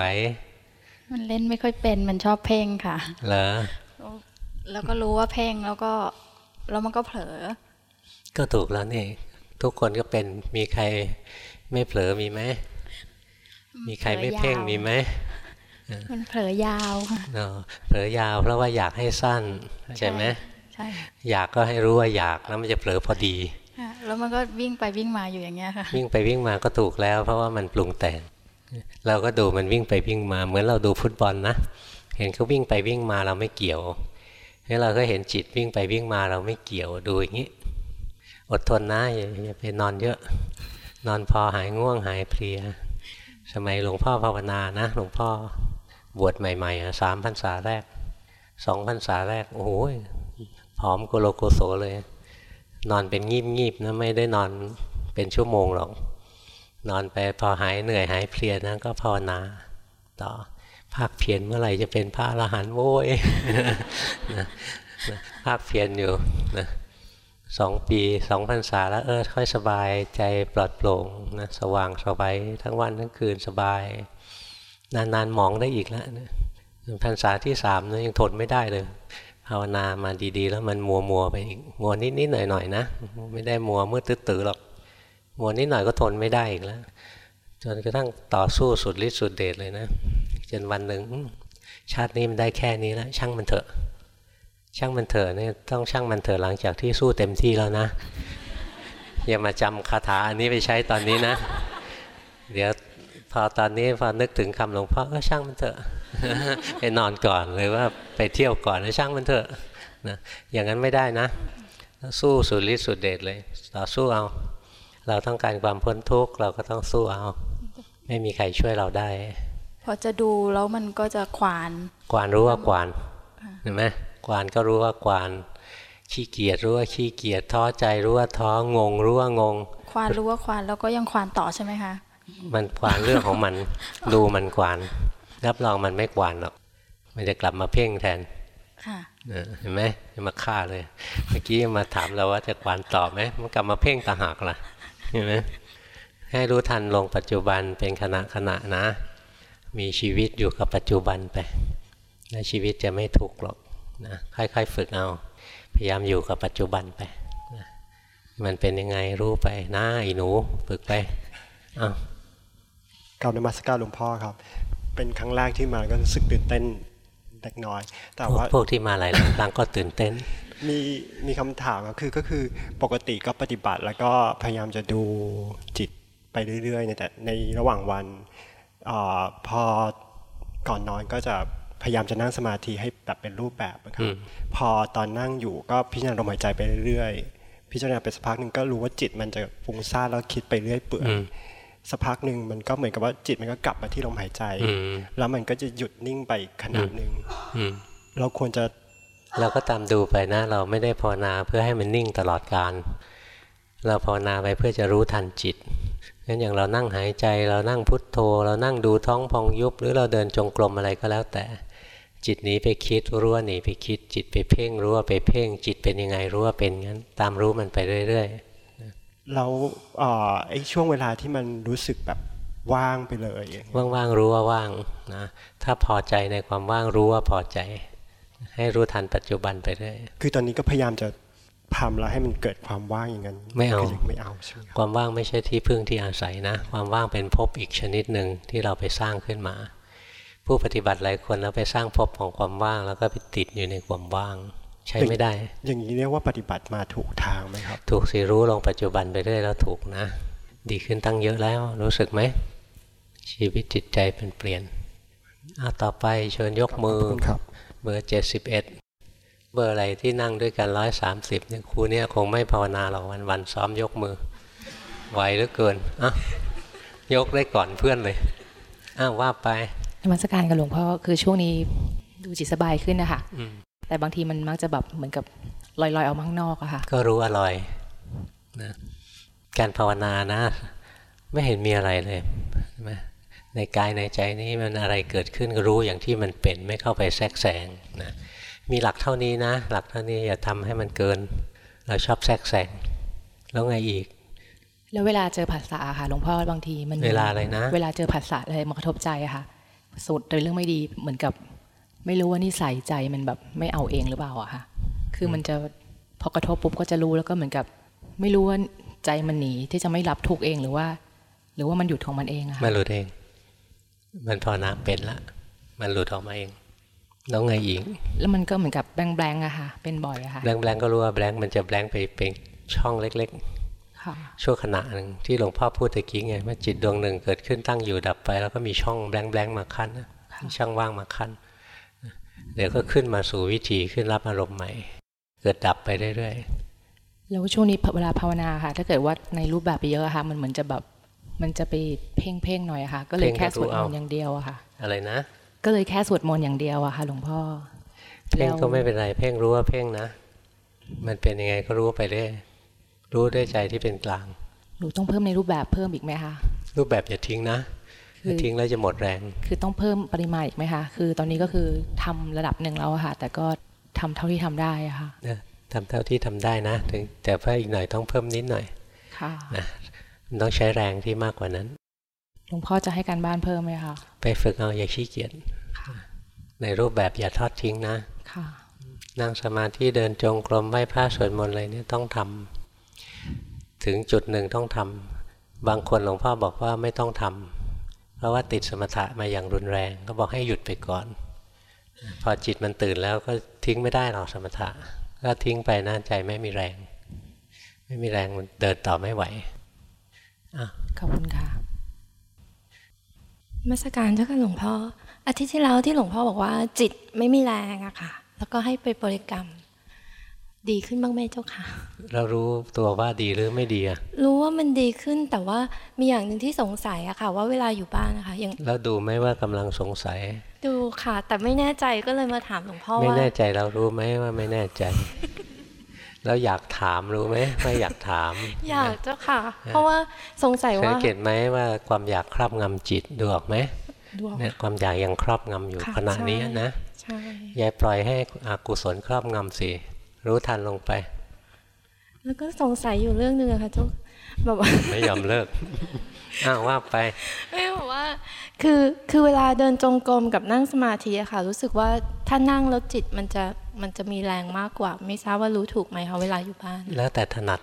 มันเล่นไม่ค่อยเป็นมันชอบเพ่งค่ะเหรอแล้วก็รู้ว่าเพ่งแล้วก็แล้วมันก็เผลอ ก็ถูกแล้วนี่ทุกคนก็เป็นมีใครไม่เผลอมีไหมมีใครไม่เพ่งเผลอยาวมีไหม มันเผลอยาวค่ะเนาะเผลอยาวเพราะว่าอยากให้สั้นใช่ไหมใช่อยากก็ให้รู้ว่าอยากแล้วมันจะเผลอพอดีค่ะแล้วมันก็วิ่งไปวิ่งมาอยู่อย่างเงี้ยค่ะ วิ่งไปวิ่งมาก็ถูกแล้ว เพราะว่ามันปรุงแต่ง เราก็ดูมันวิ่งไปวิ่งมา เหมือนเราดูฟุตบอลนะเห็นเขาวิ่งไปวิ่งมาเราไม่เกี่ยวนี่เราก็เห็นจิตวิ่งไปวิ่งมาเราไม่เกี่ยวดูอย่างนี้ อดทนนะอย่าอย่าไปนอนเยอะ นอนพอหายง่วงหายเพลีย สมัยหลวงพ่อภาวนานะ หลวงพ่อ บวชใหม่ๆอะสามพรรษาแรกสองพรรษาแรก โอ้โหผอมโกโลโกโสเลย นอนเป็นงีบๆนะไม่ได้นอนเป็นชั่วโมงหรอก นอนไปพอหายเหนื่อยหายเพลียนะก็ภาวนาต่อภาคเพียรเมื่อไหร่จะเป็นพระอรหันต์โว้ยภาคเพียรอยู่นะสองปีสองพรรษาแล้วเออค่อยสบายใจปลอดโปร่งนะสว่างสบายทั้งวันทั้งคืนสบาย นานๆมองได้อีกแล้วพรรษาที่สามนะยังทนไม่ได้เลยภาวนามาดีๆ แล้วมันมัวมัวๆไปอีกมัวนิดๆหน่อยๆนะไม่ได้มัวมืดตื้อๆหรอกมัวนิดหน่อยก็ทนไม่ได้อีกแล้ว จนกระทั่งต่อสู้สุดฤทธิ์สุดเดชเลยนะจนวันหนึ่ง ชาตินี้มันได้แค่นี้แล้วช่างมันเถอะ ช่างมันเถอะเนี่ยต้องช่างมันเถอะหลังจากที่สู้เต็มที่แล้วนะอย่ามาจำคาถาอันนี้ไปใช้ตอนนี้นะ เดี๋ยว พอตอนนี้พอนึกถึงคำหลวงพ่อก็ช่างมันเถอะไปนอนก่อนหรือว่าไปเที่ยวก่อนแล้วช่างมันเถอะนะอย่างนั้นไม่ได้นะ สู้สุดฤทธิ์สุดเดชเลย ต่อสู้เอา เราต้องการความพ้นทุกข์เราก็ต้องสู้เอา ไม่มีใครช่วยเราได้ พอจะดูแล้วมันก็จะขวานกวานรู้ว่ากวานเห็นไหมกวานก็รู้ว่ากวานขี้เกียจรู้ว่าขี้เกียจท้อใจรู้ว่าท้องงรู้ว่างง ควานรู้ว่าควานแล้วก็ยังควานต่อใช่ไหมคะ มันกวานเรื่องของมัน ดูมันกวาน รับรองมันไม่กวานหรอก มันจะกลับมาเพ่งแทนค่ะเออเห็นไหมจะมาฆ่าเลย เมื่อกี้มาถามเราว่าจะกวานตอบไหมมันกลับมาเพ่งตาหักล่ะเห็นไหมให้รู้ทันลงปัจจุบันเป็นขณะขณะนะ มีชีวิตอยู่กับปัจจุบันไปแล้วชีวิตจะไม่ทุกข์หรอกนะค่อยๆฝึกเอา พยายามอยู่กับปัจจุบันไปนะมันเป็นยังไงรู้ไปนะไอ้หนูฝึกไปอ้าว กล่าวนมัสการหลวงพ่อครับ เป็นครั้งแรกที่มาก็รู้สึกตื่นเต้นเล็กน้อย แต่พวกว่าพวกที่มาหลายๆครั้งก็ตื่นเต้น มีมีคำถามก็คือก็คือปกติก็ปฏิบัติ แล้วก็พยายามจะดูจิตไปเรื่อยๆในแต่ในระหว่างวันอาพอก่อนนอนก็จะพยายามจะนั่งสมาธิให้แบบเป็นรูปแบบนะครัอืบมพอตอนนั่งอยู่ก็พิจารณาลมหายใจไปเรื่อยๆพิจารณาไปสักพักหนึ่งก็รู้ว่าจิตมันจะฟุ้งซ่านแล้วคิดไปเรื่อยเปื่อยอืม สักพักหนึ่งมันก็เหมือนกับว่าจิตมันก็กลับมาที่ลมหายใจอืมแล้วมันก็จะหยุดนิ่งไปขนาดหนึ่งอืมเราควรจะ เราก็ตามดูไปนะ เราไม่ได้ภาวนาเพื่อให้มันนิ่งตลอดการ เราภาวนาไปเพื่อจะรู้ทันจิตงั้นอย่างเรานั่งหายใจเรานั่งพุทโธ เรานั่งดูท้องพองยุบ หรือเราเดินจงกรมอะไรก็แล้วแต่ จิตหนีไปคิดรู้ว่าหนีไปคิด จิตไปเพ่งรู้ว่าไปเพ่ง จิตเป็นยังไงรู้ว่าเป็นงั้น ตามรู้มันไปเรื่อย แล้วเอ่อไอ้ช่วงเวลาที่มันรู้สึกแบบว่างไปเลยอย่างเงี้ยๆว่างๆรู้ว่าว่างนะถ้าพอใจในความว่างรู้ว่าพอใจ ให้รู้ทันปัจจุบันไปเรื่อยคือตอนนี้ก็พยายามจะทำแล้วให้มันเกิดความว่างอย่างนั้นไม่เอาคืยังไม่เอาใช่ไหมครับความว่างไม่ใช่ที่พึ่งที่อาศัยนะ ความว่างเป็นภพอีกชนิดหนึ่งที่เราไปสร้างขึ้นมา ผู้ปฏิบัติหลายคนแล้วไปสร้างภพของความว่าง แล้วก็ไปติดอยู่ในความว่าง ใช้ไม่ได้ อย่างนี้เรียกว่าปฏิบัติมาถูกทางไหมครับ ถูกสิรู้ลงปัจจุบันไปเรื่อยแล้วถูกนะ ดีขึ้นตั้งเยอะแล้วรู้สึกไหม ชีวิตจิตใจเป็นเปลี่ยนเอาต่อไปเชิญยกมือขอบคุณครับเบอร์เจ็ดสิบเอ็ดเบอร์อะไรที่นั่งด้วยกันร้อยสามสิบเนี่ยครูเนี่ยคงไม่ภาวนาหรอกวันวันๆซ้อมยกมือไวเหลือเกินอะยกได้ก่อนเพื่อนเลยอ้าวว่าไปนมัสการกับหลวงพ่อคือช่วงนี้ดูจิตสบายขึ้นนะคะอืม แต่บางทีมันมักจะแบบเหมือนกับลอยๆออกมาข้างนอกอะค่ะ ก็รู้อร่อยนะการภาวนานะ ไม่เห็นมีอะไรเลยใช่ไหมในกายในใจนี้มันอะไรเกิดขึ้นก็รู้อย่างที่มันเป็นไม่เข้าไปแทรกแซงนะมีหลักเท่านี้นะ หลักเท่านี้อย่าทำให้มันเกิน เราชอบแทรกแซงแล้วไงอีก แล้วเวลาเจอผัสสะอะค่ะหลวงพ่อบางทีมันเวลาอะไรนะ เวลาเจอผัสสะอะไรมากระทบใจอะค่ะสุดเป็นเรื่องไม่ดีเหมือนกับ ไม่รู้ว่านิสัยใจมันแบบไม่เอาเองหรือเปล่าอะค่ะ คือมันจะพอกระทบปุ๊บก็จะรู้แล้วก็เหมือนกับ ไม่รู้ว่าใจมันหนีที่จะไม่รับทุกข์เองหรือว่า หรือว่ามันหยุดของมันเองอะมัค่ะนหลุดเอง มันภาวนาเป็นละ มันหลุดออกมาเองแล้วไงอีก แล้วมันก็เหมือนกับแบงแบงอะค่ะ เป็นบ่อยอะค่ะแบงค์แบงค์ก็รู้ว่าแบงค์มันจะแบงค์ไปเป็นช่องเล็กค่ะๆชั่วขณะหนึ่งที่หลวงพ่อพูดตะกี้ไงว่าจิตดวงหนึ่งเกิดขึ้นตั้งอยู่ดับไป แล้วก็มีช่องแบงค์แบงค์มาขั้นนะมีช่องว่างมาขั้น เดี๋ยวก็ขึ้นมาสู่วิถีขึ้นรับอารมณ์ใหม่ เกิดดับไปเรื่อยแล้วช่วงนี้เวลาภาวนาค่ะ ถ้าเกิดว่าในรูปแบบไปเยอะอะค่ะ มันเหมือนจะแบบมันจะไปเพ่งเพ่งๆหน่อยอะค่ะ ก็เลยแค่สวดมนต์อย่างเดียวอะค่ะๆอะไรนะ ก็เลยแค่สวดมนต์อย่างเดียวอะค่ะ หลวงพ่อ เพ่งแล้วก็ไม่เป็นไรเพ่งรู้ว่าเพ่งนะ มันเป็นยังไงก็รู้ไปเรื่อยรู้ด้วยใจที่เป็นกลาง หนูต้องเพิ่มในรูปแบบเพิ่มอีกไหมคะรูปแบบอย่าทิ้งนะ คือถ้าทิ้งแล้วจะหมดแรง คือต้องเพิ่มปริมาณอีกไหมคะ คือตอนนี้ก็คือทำระดับหนึ่งแล้วอะค่ะ แต่ก็ทำเท่าที่ทำได้อะค่ะนะทำเท่าที่ทำได้นะ ถึงแต่ว่าอีกหน่อยต้องเพิ่มนิดหน่อย ค่ะนะมันต้องใช้แรงที่มากกว่านั้นหลวงพ่อจะให้การบ้านเพิ่มไหมคะ ไปฝึกเอาอย่าขี้เกียจในรูปแบบอย่าทอดทิ้งนะ ค่ะ นั่งสมาธิเดินจงกรมไหว้พระสวดมนต์อะไรเนี่ยต้องทำถึงจุดหนึ่งต้องทำบางคนหลวงพ่อบอกว่าไม่ต้องทำ เพราะว่าติดสมถะมาอย่างรุนแรง ก็บอกให้หยุดไปก่อน พอจิตมันตื่นแล้วก็ทิ้งไม่ได้หรอกสมถะ ก็ทิ้งไปนะใจไม่มีแรง ไม่มีแรงมันเดินต่อไม่ไหวอขอบคุณค่ะมาสการเจ้าค่ะหลวงพ่ออาทิตย์ที่แล้วที่หลวงพ่อบอกว่าจิตไม่มีแรงอะค่ะ แล้วก็ให้ไปบริกรรม ดีขึ้นบ้างไหมเจ้าค่ะ เรารู้ตัวว่าดีหรือไม่ดีอะรู้ว่ามันดีขึ้นแต่ว่ามีอย่างหนึ่งที่สงสัยอะค่ะ ว่าเวลาอยู่บ้านนะคะอย่างแล้วดูไหมว่ากำลังสงสัย ดูค่ะ แต่ไม่แน่ใจก็เลยมาถามหลวงพ่อไม่ว่าแน่ใจเรารู้ไหมว่าไม่แน่ใจ แล้วอยากถามรู้ไหมว่าอยากถาม อยากเจ้าค่ะ เพราะว่าสงสัยสัว่างเกตไหมว่าความอยากครอบงำจิตดูออกไหมดูออกเนี่ยความอยากยังครอบงำอยู่ค่ะขณะใช่นี้นะใช่อย่าปล่อยให้อกุศลครอบงำสิ รู้ทันลงไป แล้วก็สงสัยอยู่เรื่องหนึ่งอะค่ะเจ้าแบบว่าไม่ยอมเลิกอ้าวว่าไปไม่บอกว่า คือคือเวลาเดินจงกรมกับนั่งสมาธิอะค่ะ รู้สึกว่าถ้านั่งแล้วจิตมันจะมันจะมีแรงมากกว่า ไม่ทราบว่ารู้ถูกไหมคะเวลาอยู่บ้าน แล้วแต่ถนัด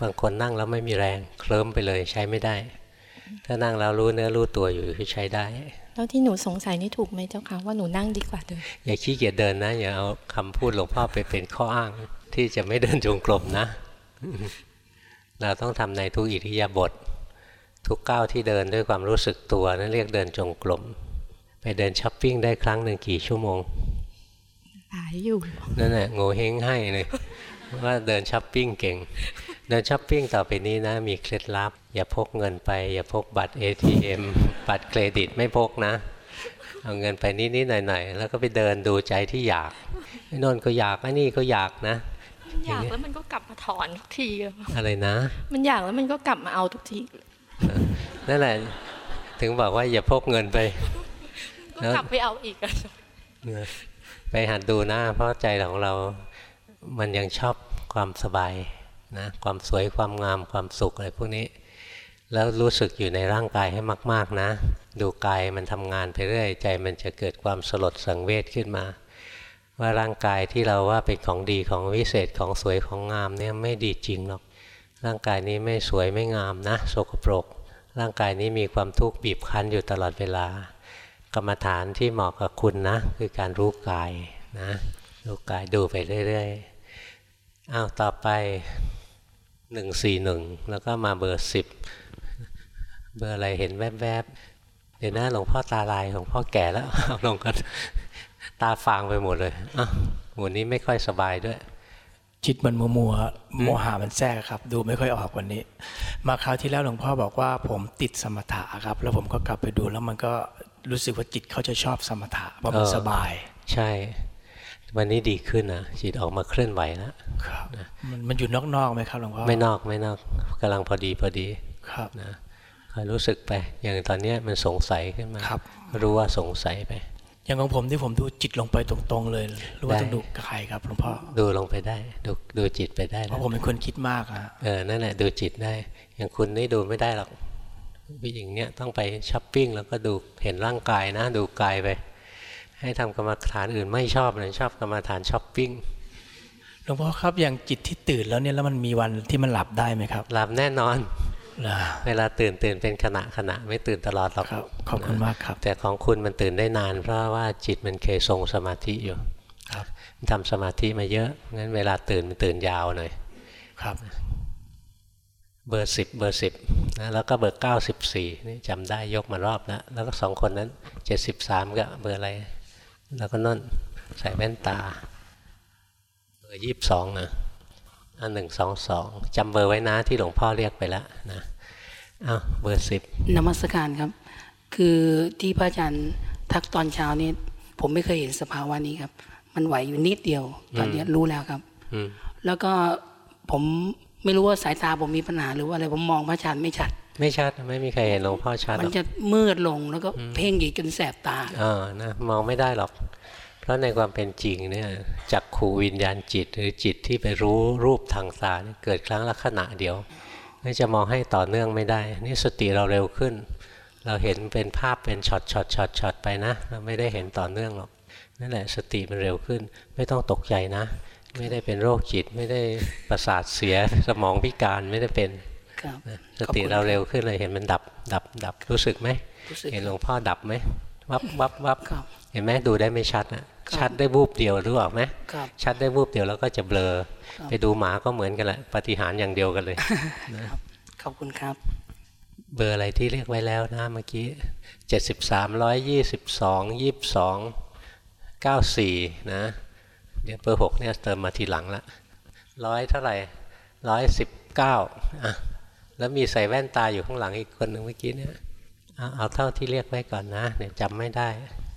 บางคนนั่งแล้วไม่มีแรงเคลิ้มไปเลยใช้ไม่ได้ ถ้านั่งแล้วรู้เนื้อรู้ตัวอยู่คือใช้ได้ แล้วที่หนูสงสัยนี่ถูกไหมเจ้าค่ะว่าหนูนั่งดีกว่าเดินอย่าขี้เกียจเดินนะ อย่าเอาคำพูดหลวงพ่อไปเป็นข้ออ้างที่จะไม่เดินจงกรมนะ เราต้องทำในทุกอิริยาบถทุกก้าวที่เดินด้วยความรู้สึกตัวนั่นเรียกเดินจงกรมไปเดินช้อปปิ้งได้ครั้งหนึ่งกี่ชั่วโมงหลายอยู่นั่นแหละโหงวเฮ้งให้เลยว่าเดินช้อปปิ้งเก่ง เดินช้อปปิ้งต่อไปนี้นะ มีเคล็ดลับ อย่าพกเงินไป อย่าพกบัตร ATM บัตรเครดิตไม่พกนะ เอาเงินไปนิดๆหน่อยๆ แล้วก็ไปเดินดูใจที่อยากไอ้นนก็อยากไอ้นี่ก็อยากนะอยากแล้วมันก็กลับมาถอนทุกทีอะอะไรนะ มันอยากแล้วมันก็กลับมาเอาทุกทีนั่นแหละ ถึงบอกว่าอย่าพกเงินไปก็กลับไปเอาอีกอะนะไปหัดดูนะเพราะใจของเรา มันยังชอบความสบายนะ ความสวยความงามความสุขอะไรพวกนี้ แล้วรู้สึกอยู่ในร่างกายให้มาก ๆนะ ดูกายมันทำงานไปเรื่อยใจมันจะเกิดความสลดสังเวชขึ้นมา ว่าร่างกายที่เราว่าเป็นของดีของวิเศษของสวยของงามเนี่ยไม่ดีจริงหรอก ร่างกายนี้ไม่สวยไม่งามนะโสกปรก ร่างกายนี้มีความทุกข์บีบคั้นอยู่ตลอดเวลา กรรมฐานที่เหมาะกับคุณนะ คือการรู้กายนะรู้กายดูไปเรื่อยๆอ้าวต่อไปหนึ่งสี่หนึ่งแล้วก็มาเบอร์สิบ เบอร์อะไรเห็นแวบๆเดี๋ยวนะหลวงพ่อตาลายหลวงพ่อแก่แล้วเอาลงกันตาฟางไปหมดเลยอะหวันนี้ไม่ค่อยสบายด้วย จิตมันมัวมัวๆโมหะมันแทรกครับ ดูไม่ค่อยออกวันนี้ มาคราวที่แล้วหลวงพ่อบอกว่า ผมติดสมถะครับ แล้วผมก็กลับไปดูแล้วมันก็รู้สึกว่าจิตเขาจะชอบสมถะเพราะมันเออสบาย ใช่ วันนี้ดีขึ้นนะจิตออกมาเคลื่อนไหวแล้วครับมันมันอยู่นอกๆไหมครับหลวงพ่อไม่นอกไม่นอกกำลังพอดีพอดีครับนะ คอยรู้สึกไป อย่างตอนเนี้ยมันสงสัยขึ้นมาครับ รู้ว่าสงสัยไป อย่างของผมที่ผมดูจิตลงไปตรงๆเลยหรือว่าได้ต้องดูกายครับหลวงพ่อดูลงไปได้ดูดูจิตไปได้เพแล้วราะผมเป็นคนคิดมากอะเออนั่นแหละดูจิตได้ อย่างคุณนี่ดูไม่ได้หรอกผู้หญิงเนี่ยต้องไปช้อปปิ้งแล้วก็ดูเห็นร่างกายนะ ดูกายไป ให้ทำกรรมฐานอื่นไม่ชอบเลยชอบกรรมฐานช้อปปิ้งหลวงพ่อครับอย่างจิตที่ตื่นแล้วเนี่ยแล้วมันมีวันที่มันหลับได้ไหมครับ หลับแน่นอน เหรอเวลาตื่นตื่นเป็นขณะขณะไม่ตื่นตลอดหรอกครับขอบคุณมากครับ แต่ของคุณมันตื่นได้นาน เพราะว่าจิตมันเคยทรงสมาธิอยู่ครับมันทำสมาธิมาเยอะงั้นเวลาตื่นมันตื่นยาวหน่อยครับเบอร์สิบเบอร์สิบนะแล้วก็เบอร์เก้าสิบสี่นี่จำได้ยกมารอบแล้วแล้วก็สองคนนั้นเจ็ดสิบสามก็เบอร์อะไร แล้วก็นั่นใส่แว่นตา เบอร์ยี่สิบสองนะ อันหนึ่งสองสองจำเบอร์ไว้นะที่หลวงพ่อเรียกไปแล้วนะอ้าวเบอร์สิบนมัสการครับ คือที่พระอาจารย์ทักตอนเช้านี้ ผมไม่เคยเห็นสภาวะนี้ครับ มันไหวอยู่นิดเดียว ตอนนี้รู้แล้วครับอืมแล้วก็ผมไม่รู้ว่าสายตาผมมีปัญหาหรือว่าอะไรผมมองพระอาจารย์ไม่ชัดไม่ชัดไม่มีใครเห็นหลวงพ่อชัดหรนอกจากมืดลงแล้วก็เพ่งอีกจนแสบตาเออนะมองไม่ได้หรอก เพราะในความเป็นจริงเนี่ยจักขุวิญญาณจิต หรือจิตที่ไปรู้รูปทางตาเนี่ยเกิดครั้งละขณะเดียวไม่จะมองให้ต่อเนื่องไม่ได้ นี่สติเราเร็วขึ้น เราเห็นเป็นภาพเป็น shot shot shot shot ไปนะเราไม่ได้เห็นต่อเนื่องหรอกนั่นแหละสติมันเร็วขึ้น ไม่ต้องตกใจนะ ไม่ได้เป็นโรคจิต ไม่ได้ประสาทเสียสมองพิการไม่ได้เป็นครับนะสติเราเร็วขึ้นเลยเห็นมันดับดับดับรู้สึกไหมรู้สึกเห็นหลวงพ่อดับไหมวับวับวับครับเห็นไหมดูได้ไม่ชัดนะครับ ชัดได้วูบเดียวรู้ออกไหมครับชัดได้วูบเดียวแล้วก็จะเบลอครับไปดูหมาก็เหมือนกันแหละปฏิหารย์อย่างเดียวกันเลยขอบคุณครับ เบอร์อะไรที่เรียกไว้แล้วนะเมื่อกี้เจ็ดสิบสามร้อยยี่สิบสองยี่สิบสองเก้าสี่นะเดี๋ยวเบอร์หกเนี่ยเติมมาทีหลังละร้อยเท่าไหร่ร้อยสิบเก้าอะแล้วมีใส่แว่นตาอยู่ข้างหลังอีกคนหนึ่งเมื่อกี้เนี่ยเอาเอาเท่าที่เรียกไว้ก่อนนะเดี๋ยวจำไม่ได้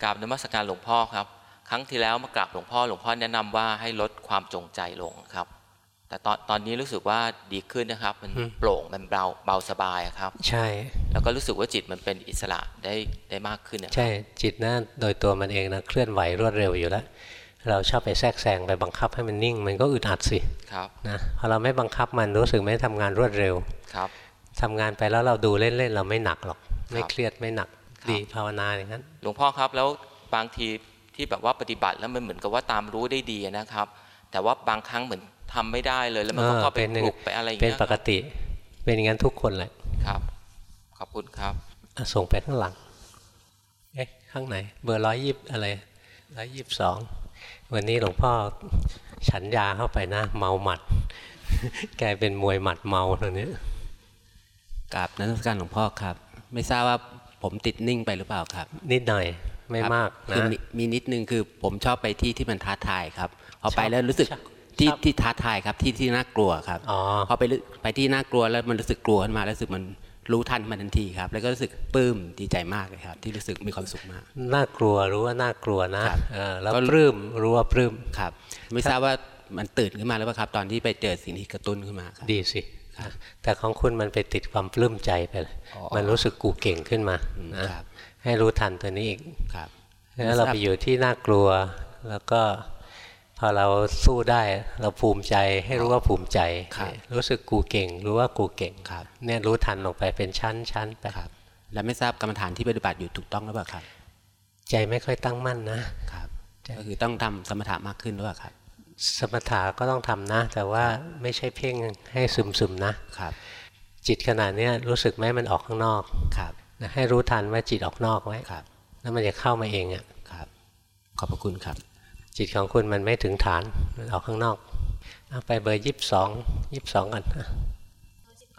กราบนมัสการหลวงพ่อครับ ครั้งที่แล้วมากราบหลวงพ่อหลวงพ่อแนะนำว่าให้ลดความจงใจลงครับ แต่ตอนตอนนี้รู้สึกว่าดีขึ้นนะครับ มันอืมโปร่งมันเบาเบาสบายอะครับ ใช่ แล้วก็รู้สึกว่าจิตมันเป็นอิสระได้ได้มากขึ้นนะครับใช่จิตนะโดยตัวมันเองนะเคลื่อนไหวรวดเร็วอยู่แล้ว เราชอบไปแทรกแซงไปบังคับให้มันนิ่ง มันก็อึดอัดสิครับนะพอเราไม่บังคับมันรู้สึกไหมทำงานรวดเร็วครับทำงานไปแล้วเราดูเล่นๆเราไม่หนักหรอก ไม่เครียดไม่หนักดีภาวนาอย่างนั้น หลวงพ่อครับแล้วบางที ที่แบบว่าปฏิบัติแล้วมันเหมือนกับว่าตามรู้ได้ดีนะครับ แต่ว่าบางครั้งเหมือนทำไม่ได้เลยแล้วมันก็เออเข้าไปเป็นหนึ่ปงลุกไปอะไรอย่างเป็นเงี้ยปกติ เป็นอย่างนั้นทุกคนแหละครับ ขอบคุณครับอะส่งไปข้างหลังเอ๊ะข้างไหน เบอร์ร้อยยิบอะไรร้อยยิบสองวันนี้หลวงพ่อฉันยาเข้าไปนะ เมาหมัด กลายเป็นมวยหมัดเมาตรงนี้กราบนักการหลวงพ่อครับ ไม่ทราบว่าผมติดนิ่งไปหรือเปล่าครับ นิดหน่อย ไม่ครับมากคือนะมีมีนิดนึงคือผมชอบไปที่ที่มันท้าทายครับพอไปชอบแล้วรู้สึกชอบที่ชอบที่ท้าทายครับที่ที่น่ากลัวครับอ๋อพอไปรู้ไปที่น่ากลัวแล้วมันรู้สึกกลัวขึ้นมาแล้วรู้สึกมันรู้ทันมันทันทีครับ แล้วก็รู้สึกปลื้มดีใจมากเลยครับ ที่รู้สึกมีความสุขมาก น่ากลัวรู้ว่าน่ากลัวนะครับเออแล้วก็ปลื้มรู้ว่าปลื้มครับ ไม่ทราบว่ามันตื่นขึ้นมาหรือเปล่าครับ ตอนที่ไปเจอสิ่งที่กระตุ้นขึ้นมาครับดีสินะแต่ของคุณมันไปติดความปลื้มใจไปเลยอ๋อมันรู้สึกกูเก่งขึ้นมาอืมนะครับ ให้รู้ทันตัวนี้อีกครับแล้วเราไปอยู่ที่น่ากลัว แล้วก็พอเราสู้ได้เราภูมิใจให้รู้ว่าภูมิใจครับรู้สึกกูเก่ง รู้ว่ากูเก่งครับเนี่ยรู้ทันลงไปเป็นชั้นชั้นไปครับและไม่ทราบกรรมฐานที่ปฏิบัติอยู่ถูกต้องหรือเปล่าครับ ใจไม่ค่อยตั้งมั่นนะครับใช่ก็คือต้องทำสมถะมากขึ้นหรือเปล่าครับ สมถะก็ต้องทำนะ แต่ว่าไม่ใช่เพ่งให้ซึมซึมๆนะครับ จิตขนาดเนี้ยรู้สึกไหมมันออกข้างนอกครับ นะให้รู้ทันว่าจิตออกนอกไว้ครับ แล้วมันจะเข้ามาเองอะ่ะครับ ขอบพระคุณครับ จิตของคุณมันไม่ถึงฐานมันออกข้างนอกเอาไปเบอร์ยี่สิบสองยี่สิบสองกันอะ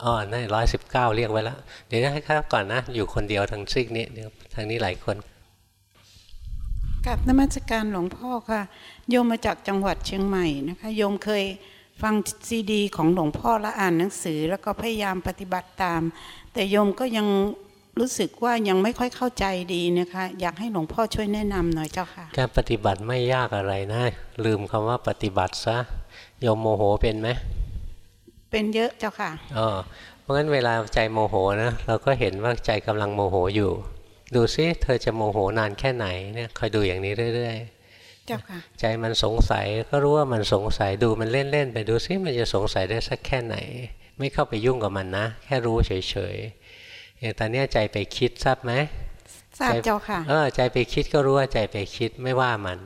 อ๋อนั่นร้อยสิบเก้าเรียกไว้แล้ว เดี๋ยวให้ครับก่อนนะ อยู่คนเดียวทางซีกนี้เดี๋ยวทางนี้หลายคนกับนมัสการหลวงพ่อค่ะ โยมมาจากจังหวัดเชียงใหม่นะคะ โยมเคยฟังซีดี ของหลวงพ่อและอ่านหนังสือ แล้วก็พยายามปฏิบัติตาม แต่โยมก็ยัง รู้สึกว่ายังไม่ค่อยเข้าใจดีนะคะ อยากให้หลวงพ่อช่วยแนะนำหน่อยเจ้าค่ะ การปฏิบัติไม่ยากอะไรนะ ลืมคำว่าปฏิบัติซะโยมโมโหเป็นไหมเป็นเยอะเจ้าค่ะอ๋อเพราะงั้นเวลาใจโมโหนะเราก็เห็นว่าใจกำลังโมโหอยู่ ดูซิเธอจะโมโหนานแค่ไหนเนี่ยคอยดูอย่างนี้เรื่อยๆเจ้าค่ะ ใจมันสงสัยก็รู้ว่ามันสงสัยดูมันเล่นๆไปดูซิมันจะสงสัยได้สักแค่ไหน ไม่เข้าไปยุ่งกับมันนะ แค่รู้เฉยๆ อย่างตอนเนี้ยใจไปคิดทราบไหมทราบใจเจ้าค่ะ เออใจไปคิดก็รู้ว่าใจไปคิดไม่ว่ามัน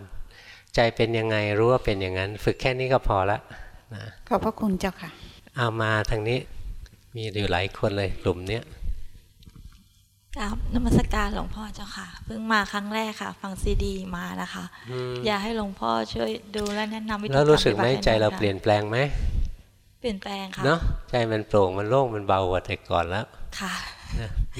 ใจเป็นยังไงรู้ว่าเป็นอย่างนั้น ฝึกแค่นี้ก็พอละนะขอบพระคุณเจ้าค่ะ เอามาทางนี้มีอยู่หลายคนเลยกลุ่มเนี้ยครับนมัสการหลวงพ่อเจ้าค่ะ เพิ่งมาครั้งแรกค่ะ ฟังซีดีมานะคะอืมอยากให้หลวงพ่อช่วยดูและแนะนำวิธีแล้วรู้สึกไหมปฏิบัติใจเราค่ะเปลี่ยนแปลงไหมเปลี่ยนแปลงค่ะเนาะใจมันโปร่งมันโล่งมันเบากว่าแต่ก่อนแล้วค่ะนะ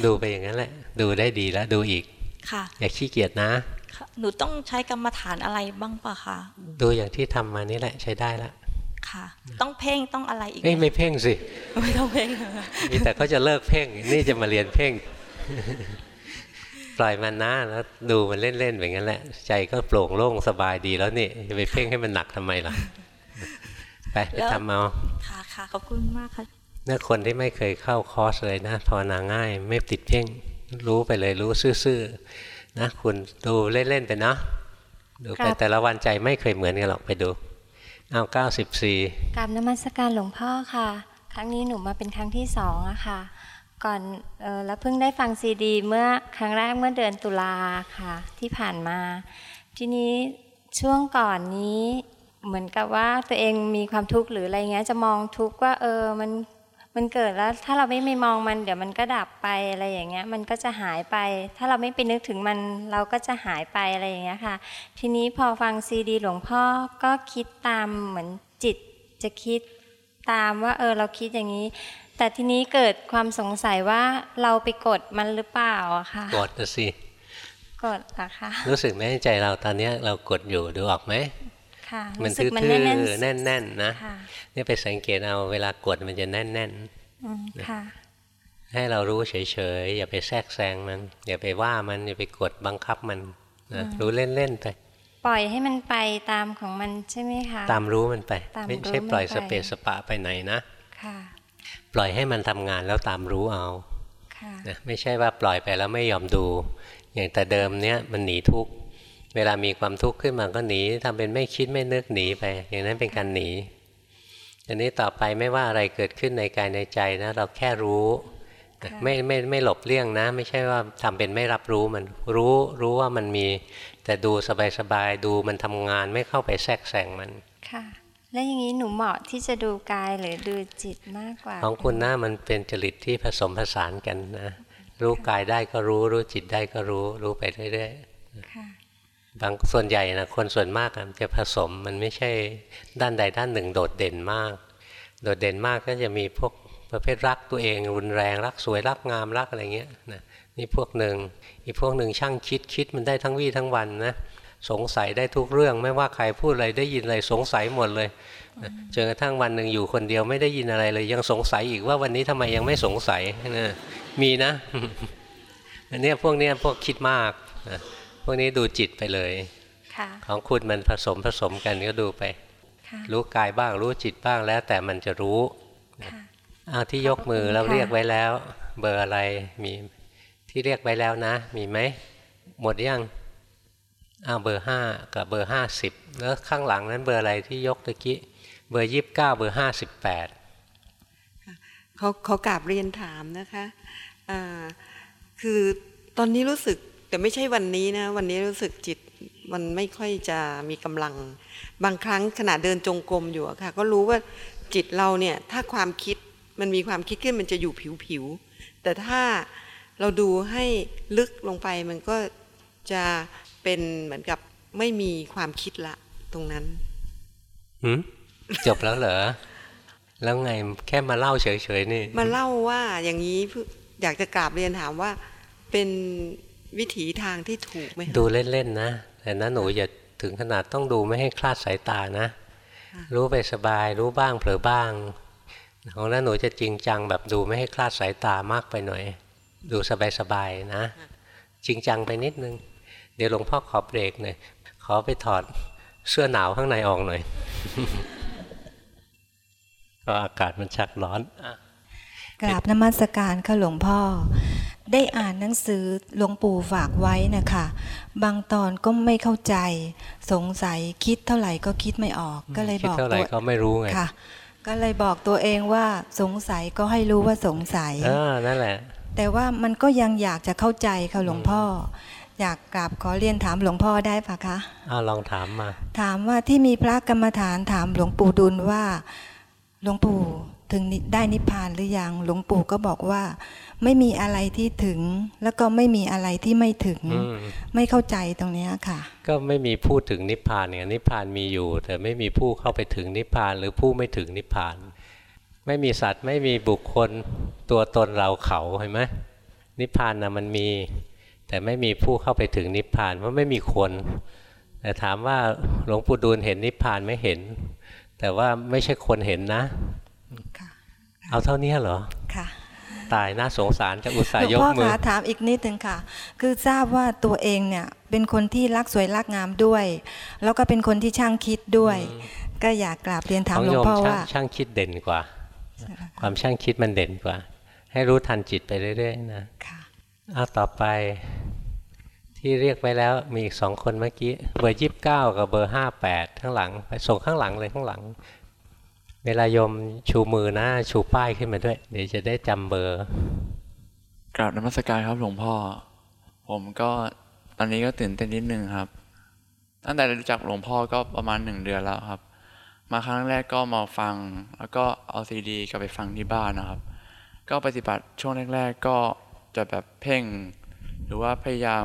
ดูไปอย่างนั้นแหละ ดูได้ดีแล้วดูอีก ค่ะ อย่าขี้เกียจนะค่ะหนูต้องใช้กรรมฐานอะไรบ้างปะคะดูอย่างที่ทำมานี่แหละใช้ได้ละค่ะ ต้องเพ่งต้องอะไรอีกหเอ้ยไม่เพ่งสิไม่ต้องเพ่งมีแต่เขาจะเลิกเพ่งนี่จะมาเรียนเพ่ง ปล่อยมันนะแล้วดูมันเล่นๆแบบนั้นแหละ ใจก็โปร่งโล่งสบายดีแล้วนี่จะไปเพ่งให้มันหนักทำไมล่ะไปไปทำเอาค่ะค่ะขอบคุณมากค่ะ เนี่ยคนที่ไม่เคยเข้าคอร์สเลยนะภาวนาง่าย ไม่ติดเพ่งรู้ไปเลยรู้ซื่อๆนะคุณดูเล่นๆไปนะดูไปครับแต่ละวันใจไม่เคยเหมือนกันหรอกไปดูเอาเก้าสิบสี่กราบนมัสการหลวงพ่อค่ะ ครั้งนี้หนูมาเป็นครั้งที่สองอะค่ะ ก่อนเออแล้วเพิ่งได้ฟังซีดี เมื่อครั้งแรกเมื่อเดือนตุลาค่ะที่ผ่านมา ทีนี้ช่วงก่อนนี้เหมือนกับว่าตัวเองมีความทุกข์หรืออะไรเงี้ยจะมองทุกข์ว่าเออมัน มันเกิดแล้วถ้าเราไม่ไม่มองมัน เดี๋ยวมันก็ดับไปอะไรอย่างเงี้ย มันก็จะหายไป ถ้าเราไม่ไปนึกถึงมันเราก็จะหายไปอะไรอย่างเงี้ยค่ะ ทีนี้พอฟังซีดีหลวงพ่อก็คิดตามเหมือนจิตจะคิดตามว่าเออเราคิดอย่างนี้ แต่ทีนี้เกิดความสงสัยว่าเราไปกดมันหรือเปล่าอะค่ะกดนะสิกดอะค่ะรู้สึกไหมใจเราตอนเนี้ยเรากดอยู่ดูออกไหมค่ะ มันรู้สึทื่กมันอแน่นๆแน่นๆนะค่ะนี่ไปสังเกตเอาเวลากดมันจะแน่นอืมค่ะๆให้เรารู้เฉยๆอย่าไปแทรกแซงมัน อย่าไปว่ามันอย่าไปกดบังคับมันนะอืมรู้เล่นๆไปปล่อยให้มันไปตามของมันใช่ไหมคะ ตามรู้มันไปตามไม่รู้ใช่ปล่อยมันไปสเปสสปะไปไหนนะค่ะ ปล่อยให้มันทำงานแล้วตามรู้เอาค่ะนะไม่ใช่ว่าปล่อยไปแล้วไม่ยอมดู อย่างแต่เดิมเนี้ยมันหนีทุกข์ เวลามีความทุกข์ขึ้นมาก็หนีทำเป็นไม่คิดไม่นึกหนีไป อย่างนั้นเป็นการหนีอันนี้ต่อไปไม่ว่าอะไรเกิดขึ้นในกายในใจนะ เราแค่รู้นะไม่ไม่ไม่หลบเลี่ยงนะ ไม่ใช่ว่าทำเป็นไม่รับรู้มันรู้รู้ว่ามันมี แต่ดูสบายๆดูมันทำงานไม่เข้าไปแทรกแซงมันค่ะแล้วอย่างนี้หนูเหมาะที่จะดูกายหรือดูจิตมากกว่า ของคุณหน้ามันเป็นจริตที่ผสมผสานกันนะ รู้กายได้ก็รู้ รู้จิตได้ก็รู้ รู้ไปเรื่อยค่ะๆ บางส่วนใหญ่นะคนส่วนมากอะมันจะผสมมันไม่ใช่ด้านใดด้านหนึ่งโดดเด่นมาก โดดเด่นมากก็จะมีพวกประเภทรักตัวเอง รุนแรงรักสวยรักงามรักอะไรเงี้ยนะนี่พวกหนึ่งอีกพวกหนึ่งช่างคิดคิดมันได้ทั้งวี่ทั้งวันนะสงสัยได้ทุกเรื่อง ไม่ว่าใครพูดอะไรได้ยินอะไรสงสัยหมดเลยนะจนกระทั่งวันหนึ่งอยู่คนเดียวไม่ได้ยินอะไรเลย ยังสงสัยอีกว่าวันนี้ทำไมยังไม่สงสัยนะมีนะอันนี้พวกเนี้ยพวกคิดมากนะ พวกนี้ดูจิตไปเลยค่ะของคุณมันผสมผสมกันก็ดูไปค่ะรู้กายบ้างรู้จิตบ้างแล้วแต่มันจะรู้ค่ะอ้าวที่ยกมือเราเรียกไว้แล้ว เบอร์อะไรมีที่เรียกไว้แล้วนะ มีไหมหมดยังอ้าวเบอร์ห้ากับเบอร์ห้าสิบแล้วข้างหลังนั้นเบอร์อะไรที่ยกตะกี้เบอร์ยี่สิบเก้าเบอร์ห้าสิบแปดเขาเขากราบเรียนถามนะคะอ่าคือตอนนี้รู้สึก แต่ไม่ใช่วันนี้นะ วันนี้รู้สึกจิตมันไม่ค่อยจะมีกำลัง บางครั้งขณะเดินจงกรมอยู่อะค่ะ ก็รู้ว่าจิตเราเนี่ย ถ้าความคิดมันมีความคิดขึ้นมันจะอยู่ผิวผิวๆแต่ถ้าเราดูให้ลึกลงไปมันก็จะเป็นเหมือนกับไม่มีความคิดละตรงนั้นหืมจบแล้วเหรอ แล้วไงแค่มาเล่าเฉยๆนี่ มาเล่าว่าอย่างนี้อยากจะกราบเรียนถามว่าเป็น วิถีทางที่ถูกไหมคะดูเล่นๆนะ แต่นะหนูอย่าถึงขนาดต้องดูไม่ให้คลาดสายตานะ รู้ไปสบายรู้บ้างเผลอบ้าง ของนั้นหนูจะจริงจังแบบดูไม่ให้คลาดสายตามากไปหน่อย ดูสบายๆนะ จริงจังไปนิดนึง เดี๋ยวหลวงพ่อขอเบรกหน่อยขอไปถอดเสื้อหนาวข้างในออกหน่อยเพราะอากาศมันชักร้อนอะกราบนมัสการค่ะหลวงพ่อ ได้อ่านหนังสือหลวงปู่ฝากไว้นะคะ บางตอนก็ไม่เข้าใจ สงสัยคิดเท่าไหร่ก็คิดไม่ออก ก็เลยคิดบอกเท่าไหร่ตัวก็ไม่รู้ไงค่ะ ก็เลยบอกตัวเองว่าสงสัยก็ให้รู้ว่าสงสัยเออนั่นแหละ แต่ว่ามันก็ยังอยากจะเข้าใจค่ะหลวงพ่อ อยากกราบขอเรียนถามหลวงพ่อได้ปะคะอ้าวลองถามมา ถามว่าที่มีพระกรรมฐานถามหลวงปู่ดุลว่าหลวงปู่ถึงนิได้นิพพานหรือยังหลวงปู่ก็บอกว่า ไม่มีอะไรที่ถึง แล้วก็ไม่มีอะไรที่ไม่ถึงอืมไม่เข้าใจตรงเนี้ยค่ะ ก็ไม่มีพูดถึงนิพพานเนี่ยนิพพานมีอยู่ แต่ไม่มีผู้เข้าไปถึงนิพพาน หรือผู้ไม่ถึงนิพพาน ไม่มีสัตว์ไม่มีบุคคลตัวตนเราเขาเห็นไหมนิพพานนะมันมี แต่ไม่มีผู้เข้าไปถึงนิพพานเพราะไม่มีคน แต่ถามว่าหลวงปู่ดูลเห็นนิพพานไม่เห็น แต่ว่าไม่ใช่คนเห็นนะ เอาเท่านี้เหรอค่ะ ตายน่าสงสารจะอุตส่าหลห์วยงกพ่อมือคะถามอีกนิดนึงค่ะ คือทราบว่าตัวเองเนี่ยเป็นคนที่รักสวยรักงามด้วย แล้วก็เป็นคนที่ช่างคิดด้วย ก็อยากกราบเรียนถามของหลวโยงมพ่อช่างว่าช่างคิดเด่นกว่า ความช่างคิดมันเด่นกว่า ให้รู้ทันจิตไปเรื่อยๆนะเอาต่อไปที่เรียกไว้แล้วมีอีกสองคนเมื่อกี้เบอร์ยี่สิบเก้ากับเบอร์ห้าแปดข้างหลัง ไปส่งข้างหลังเลยข้างหลัง เวลาโยมชูมือนะชูป้ายขึ้นมาด้วย เดี๋ยวจะได้จำเบอร์กราบนมัสการครับหลวงพ่อ ผมก็ตอนนี้ก็ตื่นเต้นนิดนึงครับ ตั้งแต่รู้จักหลวงพ่อก็ประมาณหนึ่งเดือนแล้วครับ มาครั้งแรกก็มาฟัง แล้วก็เอาซีดีกลับไปฟังที่บ้านนะครับ ก็ปฏิบัติช่วงแรก ๆ ก็จะแบบเพ่ง หรือว่าพยายาม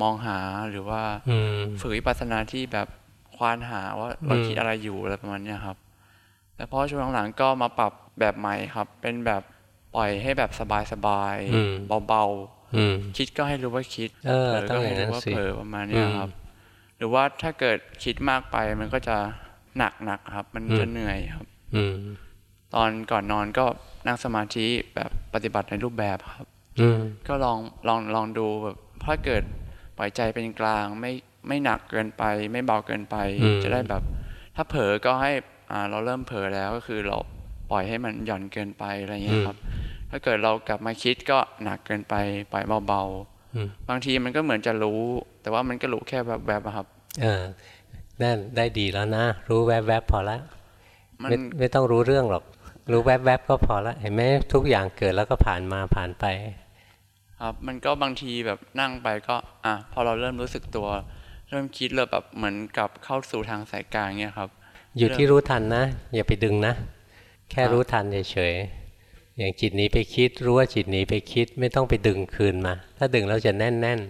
มองหาหรือว่าอืมฝึกวิปัสสนาที่แบบควานหาว่าเราอืมคิดอะไรอยู่อะไรประมาณเนี้ยครับ แต่พอช่วงหลังๆก็มาปรับแบบใหม่ครับ เป็นแบบปล่อยให้แบบสบายอืมๆเบาอืมคิดก็ให้รู้ว่าคิดเออเผลอต้อก็งอให้ย่างนั้รู้นว่าสิเผลอประมาณเนี้ยครับอืมหรือว่าถ้าเกิดคิดมากไปมันก็จะหนักหนักครับ มันจะเหนื่อยครับอืมตอนก่อนนอนก็นั่งสมาธิแบบปฏิบัติในรูปแบบครับอืมก็ลองลองลองดูแบบถ้าเกิดปล่อยใจเป็นกลางไม่ไม่หนักเกินไป ไม่เบาเกินไปอืมจะได้แบบ ถ้าเผลอก็ให้อ่า เราเริ่มเผลอแล้วก็คือเราปล่อยให้มันหย่อนเกินไปอะไรเงี้ยครับ ถ้าเกิดเรากลับมาคิดก็หนักเกินไปปล่อยเบาอืมๆบางทีมันก็เหมือนจะรู้ แต่ว่ามันก็รู้แค่แบบแบบๆอะครับเออนั่นได้ดีแล้วนะ รู้แวบๆพอละมันไม่ไม่ต้องรู้เรื่องหรอก รู้แวบๆก็พอละเห็นไหมทุกอย่างเกิดแล้วก็ผ่านมาผ่านไป ครับมันก็บางทีแบบนั่งไปก็อะพอเราเริ่มรู้สึกตัว เริ่มคิดเลยแบบเหมือนกับเข้าสู่ทางสายกลางเงี้ยครับ อยู่ที่เมรู้ทันนะ อย่าไปดึงนะ แค่รู้ทันเฉยๆอย่างจิตหนี้ไปคิด รู้ว่าจิตหนี้ไปคิด ไม่ต้องไปดึงคืนมา ถ้าดึงแล้วจะแน่น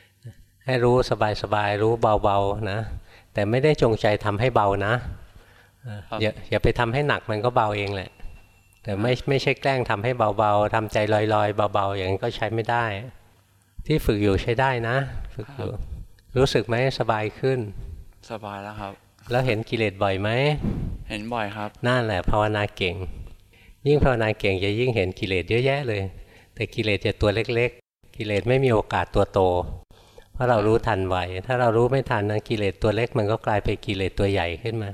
ๆ ให้รู้สบายๆ รู้เบาๆนะ แต่ไม่ได้จงใจทำให้เบานะเอออย่าอย่าไปทำให้หนักมันก็เบาเองแหละ แต่ไม่ไม่ใช่แกล้งทำให้เบาๆทำใจลอยๆเบาๆอย่างนั้นก็ใช้ไม่ได้ ที่ฝึกอยู่ใช้ได้นะ ฝึกอยู่รู้สึกไหมสบายขึ้น สบายแล้วครับ แล้วเห็นกิเลสบ่อยไหม เห็นบ่อยครับ นั่นแหละภาวนาเก่ง ยิ่งภาวนาเก่งจะยิ่งเห็นกิเลสเยอะแยะเลย แต่กิเลสจะตัวเล็ก ๆ กิเลสไม่มีโอกาสตัวโต เพราะเรารู้ทันไวถ้าเรารู้ไม่ทันนะกิเลสตัวเล็ก มันก็กลายเป็นกิเลสตัวใหญ่ขึ้นมา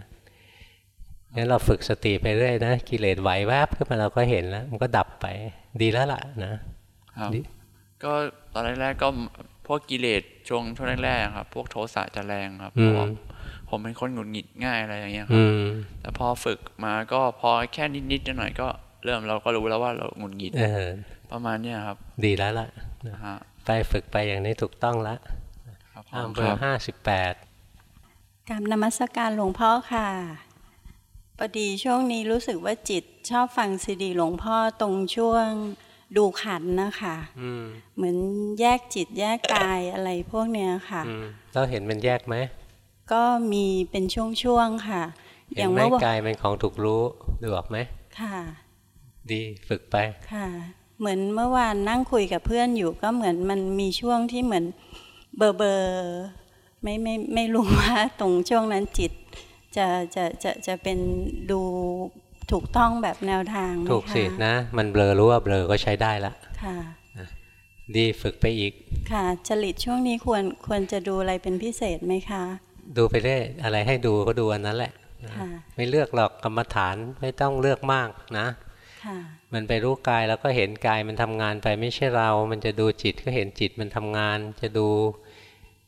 งั้นเราฝึกสติไปเรื่อยนะ กิเลสไหวแวบขึ้นมาเราก็เห็นแล้ว มันก็ดับไป ดีแล้วล่ะนะครับดีก็ตอนแรกๆก็พวกกิเลสช่วงช่วงแรกๆครับ พวกโทสะจะแรงครับ อืเพมราะว่าผมเป็นคนหงุดหงิดง่ายอะไรอย่างเงี้ยครัอืบมแต่พอฝึกมาก็พอแค่นิดๆหน่อยๆก็เริ่มเราก็รู้แล้วว่าเราหงุดหงิดเออประมาณเนี้ยครับ ดีแล้วล่ะนะฮะไปฝึกไปอย่างนี้ถูกต้องแล้วครับอ้าวผมเบอร์ห้าสิบแปดกราบนมัสการหลวงพ่อค่ะพอดีช่วงนี้รู้สึกว่าจิตชอบฟังซีดีหลวงพ่อตรงช่วงดูขันนะคะอืมเหมือนแยกจิตแยกกายอะไรพวกเนี้ยค่ะอืมเราเห็นมันแยกไหม ก็มีเป็นช่วงๆค่ะเห็นไหมเมื่อวานกายเป็นของถูกรู้ดูออกไหมค่ะ ดีฝึกไปค่ะ เหมือนเมื่อวานนั่งคุยกับเพื่อนอยู่ก็เหมือนมันมีช่วงที่เหมือนเบอร์เบอร์ไม่ไม่ไม่รู้ว่าตรงช่วงนั้นจิต จะจะจะจะเป็นดูถูกต้องแบบแนวทางไหมถูกสิคะนะ มันเบลอรู้ว่าเบลอก็ใช้ได้ละค่ะดีฝึกไปอีก ค่ะจริตช่วงนี้ควรควรจะดูอะไรเป็นพิเศษไหมคะ ดูไปเรื่อยอะไรให้ดูก็ดูอันนั้นแหละนะค่ะไม่เลือกหรอกกรรมฐานไม่ต้องเลือกมากนะค่ะมันไปรู้กายแล้วก็เห็นกายมันทำงานไปไม่ใช่เรา มันจะดูจิตก็เห็นจิตมันทำงาน จะดู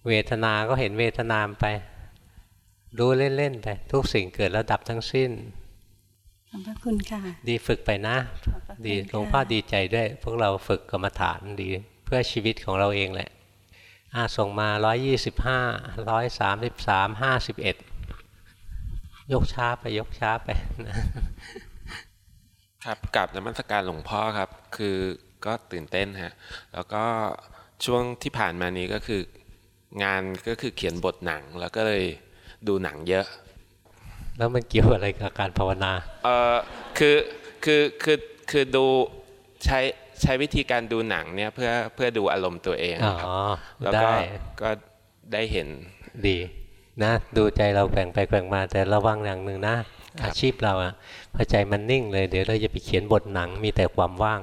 เวทนา ก็เห็นเวทนามไปรู้เล่นๆไป ทุกสิ่งเกิดแล้วดับทั้งสิ้นขอบพระคุณค่ะ ดีฝึกไปนะ ดีหลวงพ่อดีใจด้วย พวกเราฝึกกรรมฐานดี เพื่อชีวิตของเราเองแหละ อ่าส่งมาร้อยยี่สิบห้าร้อยสามสิบสามห้าสิบเอ็ดยกช้าไปยกช้าไปนะครับกับนมัสการหลวงพ่อครับ คือก็ตื่นเต้นฮะแล้วก็ช่วงที่ผ่านมานี้ก็คืองานก็คือเขียนบทหนังแล้วก็เลยดูหนังเยอะ แล้วมันเกี่ยวอะไรกับการภาวนาเออคือคือคือคือดูใช้ ใช้วิธีการดูหนังเนี่ยเพื่อเพื่อดูอารมณ์ตัวเองอ๋อครับแล้วก็ได้ก็ได้เห็นดีนะดูใจเราแกว่งไปแกว่งมาแต่ระวังอย่างหนึ่งนะอาชีพเราอะพอใจมันนิ่งเลยเดี๋ยวเราจะไปเขียนบทหนังมีแต่ความว่าง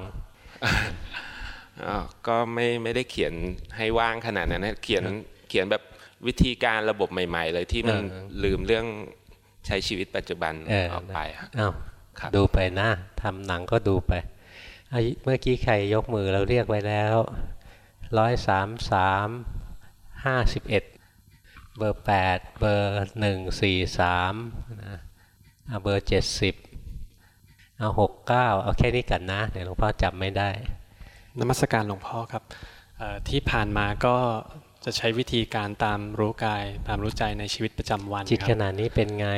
อ๋อก็ไม่ไม่ได้เขียนให้ว่างขนาดนั้นนะเขียนเขียนแบบวิธีการระบบใหม่ ๆ เลยที่มันเออลืมเรื่องใช้ชีวิตปัจจุบันเออออกไปอะอ้าวครับดูไปนะทำหนังก็ดูไปอะ เมื่อกี้ใครยกมือเราเรียกไว้แล้วร้อยสามสามห้าสิบเอ็ดเบอร์แปดเบอร์หนึ่งสี่สามนะอะเบอร์เจ็ดสิบเอาหกเก้าเอาแค่นี้กันนะเดี๋ยวหลวงพ่อจำไม่ได้นมัสการหลวงพ่อครับเอ่อที่ผ่านมาก็จะใช้วิธีการตามรู้กายตามรู้ใจในชีวิตประจำวันจิตครับขนาดนี้เป็นไง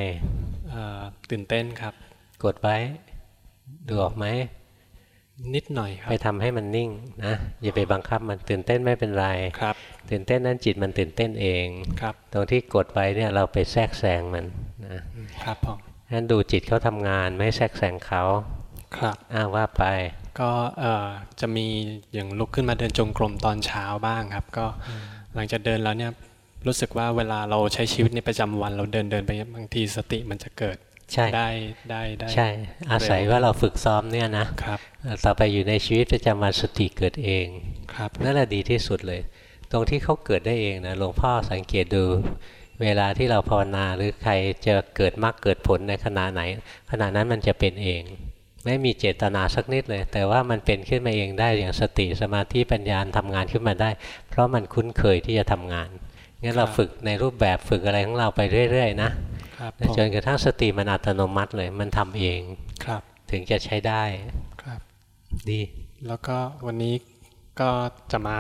เอ่อตื่นเต้นครับ กดไว้ดูออกไหม นิดหน่อยครับไปทำให้มันนิ่งนะอย่าไปบังคับมันตื่นเต้นไม่เป็นไรครับตื่นเต้นนั้นจิตมันตื่นเต้นเองครับตรงที่กดไว้เนี่ยเราไปแทรกแซงมันนะครับผมงั้นดูจิตเขาทำงานไม่แทรกแซงเขาครับอ้าวว่าไปก็เอ่อจะมีอย่างลุกขึ้นมาเดินจงกรมตอนเช้าบ้างครับ ก็หลังจากเดินแล้วเนี่ยรู้สึกว่าเวลาเราใช้ชีวิตในประจำวัน เราเดินเดินไปบางทีสติมันจะเกิด ใช่ได้ได้ได้ใช่ อาศัยว่าเราฝึกซ้อมเนี่ยนะครับต่อไปอยู่ในชีวิตประจำวันสติเกิดเองครับนั่นแหละดีที่สุดเลย ตรงที่เขาเกิดได้เองนะหลวงพ่อสังเกตดูเวลาที่เราภาวนาหรือใครจะเกิดมรรคเกิดผลในขณะไหน ขณะนั้นมันจะเป็นเอง ไม่มีเจตนาสักนิดเลย แต่ว่ามันเป็นขึ้นมาเองได้อย่างสติสมาธิปัญญาทำงานขึ้นมาได้ เพราะมันคุ้นเคยที่จะทำงานงั้นเราฝึกในรูปแบบฝึกอะไรของเราไปเรื่อยๆนะ ครับผมจนกระทั่งสติมันอัตโนมัติเลย มันทำเองครับ ถึงจะใช้ได้ครับ ดี แล้วก็วันนี้ก็จะมา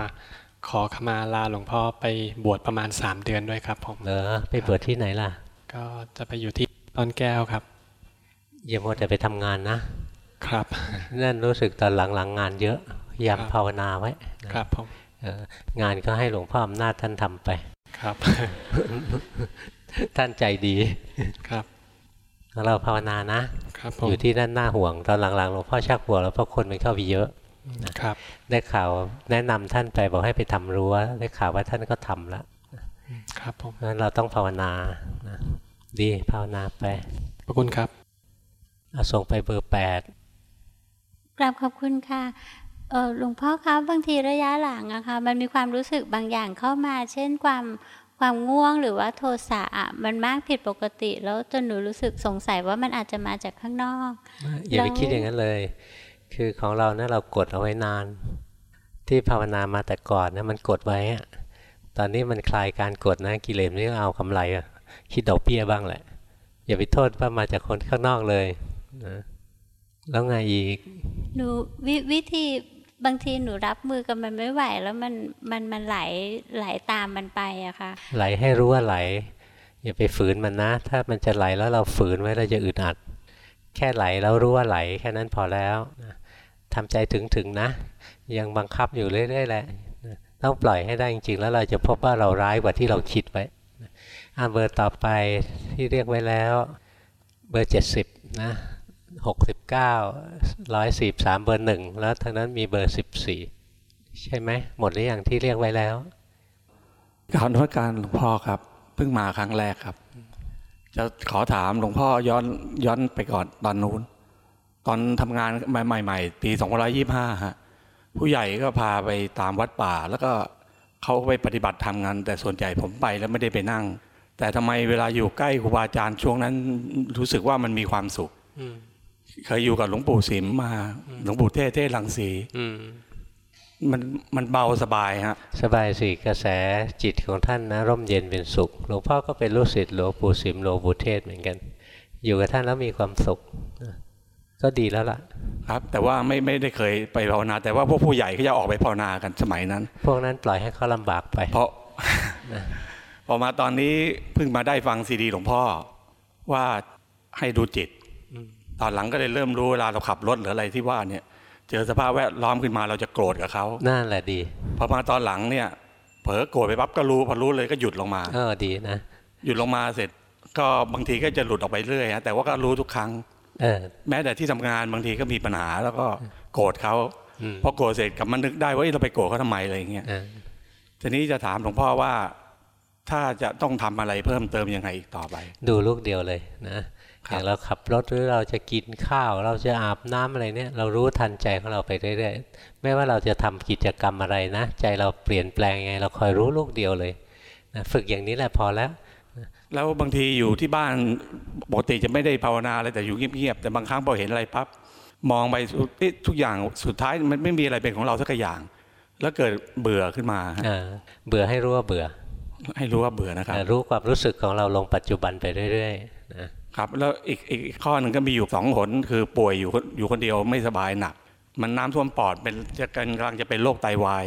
ขอขมาลาหลวงพ่อไปบวชประมาณ 3 เดือนด้วยครับผมเหรอไปบวชที่ไหนล่ะ ก็จะไปอยู่ที่ตอนแก้วครับอย่ามัวแต่ไปทำงานนะ ครับนั่นรู้สึกตอนหลังๆงานเยอะพยายามภาวนาไว้นะครับผมเอองานก็ให้หลวงพ่ออำนาจท่านทำไป ครับ ท่านใจดีครับเราภาวนานะครับผมอยู่ที่ด้านหน้าห่วง ตอนหลังๆหลวงพ่อชักห่วงแล้วเพราะคนมันเข้าไปเยอะนะครับ ได้ข่าวแนะนำท่านไปบอกให้ไปทำรั้วได้ข่าวว่าท่านก็ทำแล้วครับผมเพราะฉะนั้นเราต้องภาวนานะดีภาวนาไปขอบคุณครับเอาส่งไปเบอร์แปดกราบขอบคุณค่ะ เออหลวงพ่อครับบางทีระยะหลังอะค่ะมันมีความรู้สึกบางอย่างเข้ามา เช่นความความง่วงหรือว่าโทสะอะมันมากผิดปกติ แล้วจนหนูรู้สึกสงสัยว่ามันอาจจะมาจากข้างนอก อย่าไปคิดอย่างนั้นเลย คือของเราเนี่ยเรากดเอาไว้นาน ที่ภาวนามาแต่ก่อนนะมันกดไว้อะตอนนี้มันคลายการกดนะกิเลสนี่เอากำไรอะคิดดอกเบี้ยบ้างแหละ อย่าไปโทษว่ามาจากคนข้างนอกเลยนะแล้วไงอีกหนูววิธี บางทีหนูรับมือกับมันไม่ไหว แล้วมันมันมันไหลไหลตามมันไปอะค่ะ ไหลให้รู้ว่าไหล อย่าไปฝืนมันนะ ถ้ามันจะไหลแล้วเราฝืนไว้เราจะอึดอัด แค่ไหลแล้วรู้ว่าไหล แค่นั้นพอแล้วนะทำใจถึงถึงนะ ยังบังคับอยู่เรื่อยๆแหละต้องปล่อยให้ได้จริงๆ แล้วเราจะพบว่าเราร้ายกว่าที่เราคิดไว้อ่าเบอร์ต่อไปที่เรียกไว้แล้ว เบอร์70นะ 69 143เบอร์หนึ่งแล้วทางนั้นมีเบอร์14ใช่ไหมหมดหรือยังที่เรียกไว้แล้วกรารนมัสการหลวงพ่อครับ เพิ่งมาครั้งแรกครับ จะขอถามหลวงพ่อย้อนย้อนไปก่อนตอนนู้น ตอนทำงานใหม่ ๆ ปี2525ฮะผู้ใหญ่ก็พาไปตามวัดป่า แล้วก็เขาไปปฏิบัติทำงาน แต่ส่วนใหญ่ผมไปแล้วไม่ได้ไปนั่ง แต่ทำไมเวลาอยู่ใกล้ครูบาอาจารย์ช่วงนั้นรู้สึกว่ามันมีความสุข เคยอยู่กับหลวงปู่สิมมา หลวงปู่เทศเทศลังสีอืมมันมันเบาสบายฮะสบายสิกระแสจิตของท่านนะ ร่มเย็นเป็นสุข หลวงพ่อก็เป็นลูกศิษย์หลวงปู่สิมหลวงปู่เทศเหมือนกัน อยู่กับท่านแล้วมีความสุขนะก็ดีแล้วล่ะ ครับ แต่ว่าไม่ไม่ได้เคยไปภาวนา แต่ว่าพวกผู้ใหญ่เขาจะออกไปภาวนากันสมัยนั้น พวกนั้นปล่อยให้เขาลำบากไป เพราะพอมาตอนนี้เพิ่งมาได้ฟังซีดีหลวงพ่อว่าให้ดูจิต ตอนหลังก็เลยเริ่มรู้เวลาเราขับรถหรืออะไรที่ว่าเนี่ย เจอสภาพแวดล้อมขึ้นมาเราจะโกรธกับเขานั่นแหละดี พอมาตอนหลังเนี่ย เผลอโกรธไปปั๊บก็รู้พอรู้เลยก็หยุดลงมาเออดีนะหยุดลงมาเสร็จก็บางทีก็จะหลุดออกไปเรื่อยฮะแต่ว่าก็รู้ทุกครั้งเออแม้แต่ที่ทำงานบางทีก็มีปัญหาแล้วก็โกรธเขาอืมพอโกรธเสร็จกลับมานึกได้ว่าเอ้ยเราไปโกรธเขาทำไมอะไรอย่างเงี้ยเออทีนี้จะถามหลวงพ่อว่า ถ้าจะต้องทำอะไรเพิ่มเติมยังไงอีกต่อไป ดูลูกเดียวเลยนะ อย่างเราขับรถหรือเราจะกินข้าว เราจะอาบน้ำอะไรเนี่ย เรารู้ทันใจของเราไปเรื่อยๆไม่ว่าเราจะทำกิจกรรมอะไรนะ ใจเราเปลี่ยนแปลงยังไง เราคอยรู้ลูกเดียวเลยนะฝึกอย่างนี้แหละพอแล้ว แล้วบางทีอยู่ที่บ้านปกติจะไม่ได้ภาวนาอะไรแต่อยู่เงียบๆแต่บางครั้งพอเห็นอะไรปั๊บมองไปเอ๊ะทุกอย่างสุดท้ายมันไม่มีอะไรเป็นของเราสักอย่าง แล้วเกิดเบื่อขึ้นมาฮะอ่าเบื่อให้รู้ว่าเบื่อ ให้รู้ว่าเบื่อนะครับรู้ความรู้สึกของเราลงปัจจุบันไปเรื่อยๆนะ ครับแล้วอีกอีกอีกข้อหนึ่งก็มีอยู่สองหนคือป่วยอยู่คนอยู่คนเดียวไม่สบายหนัก มันน้ำท่วมปอดเป็นจะกำลังจะเป็นโรคไตวาย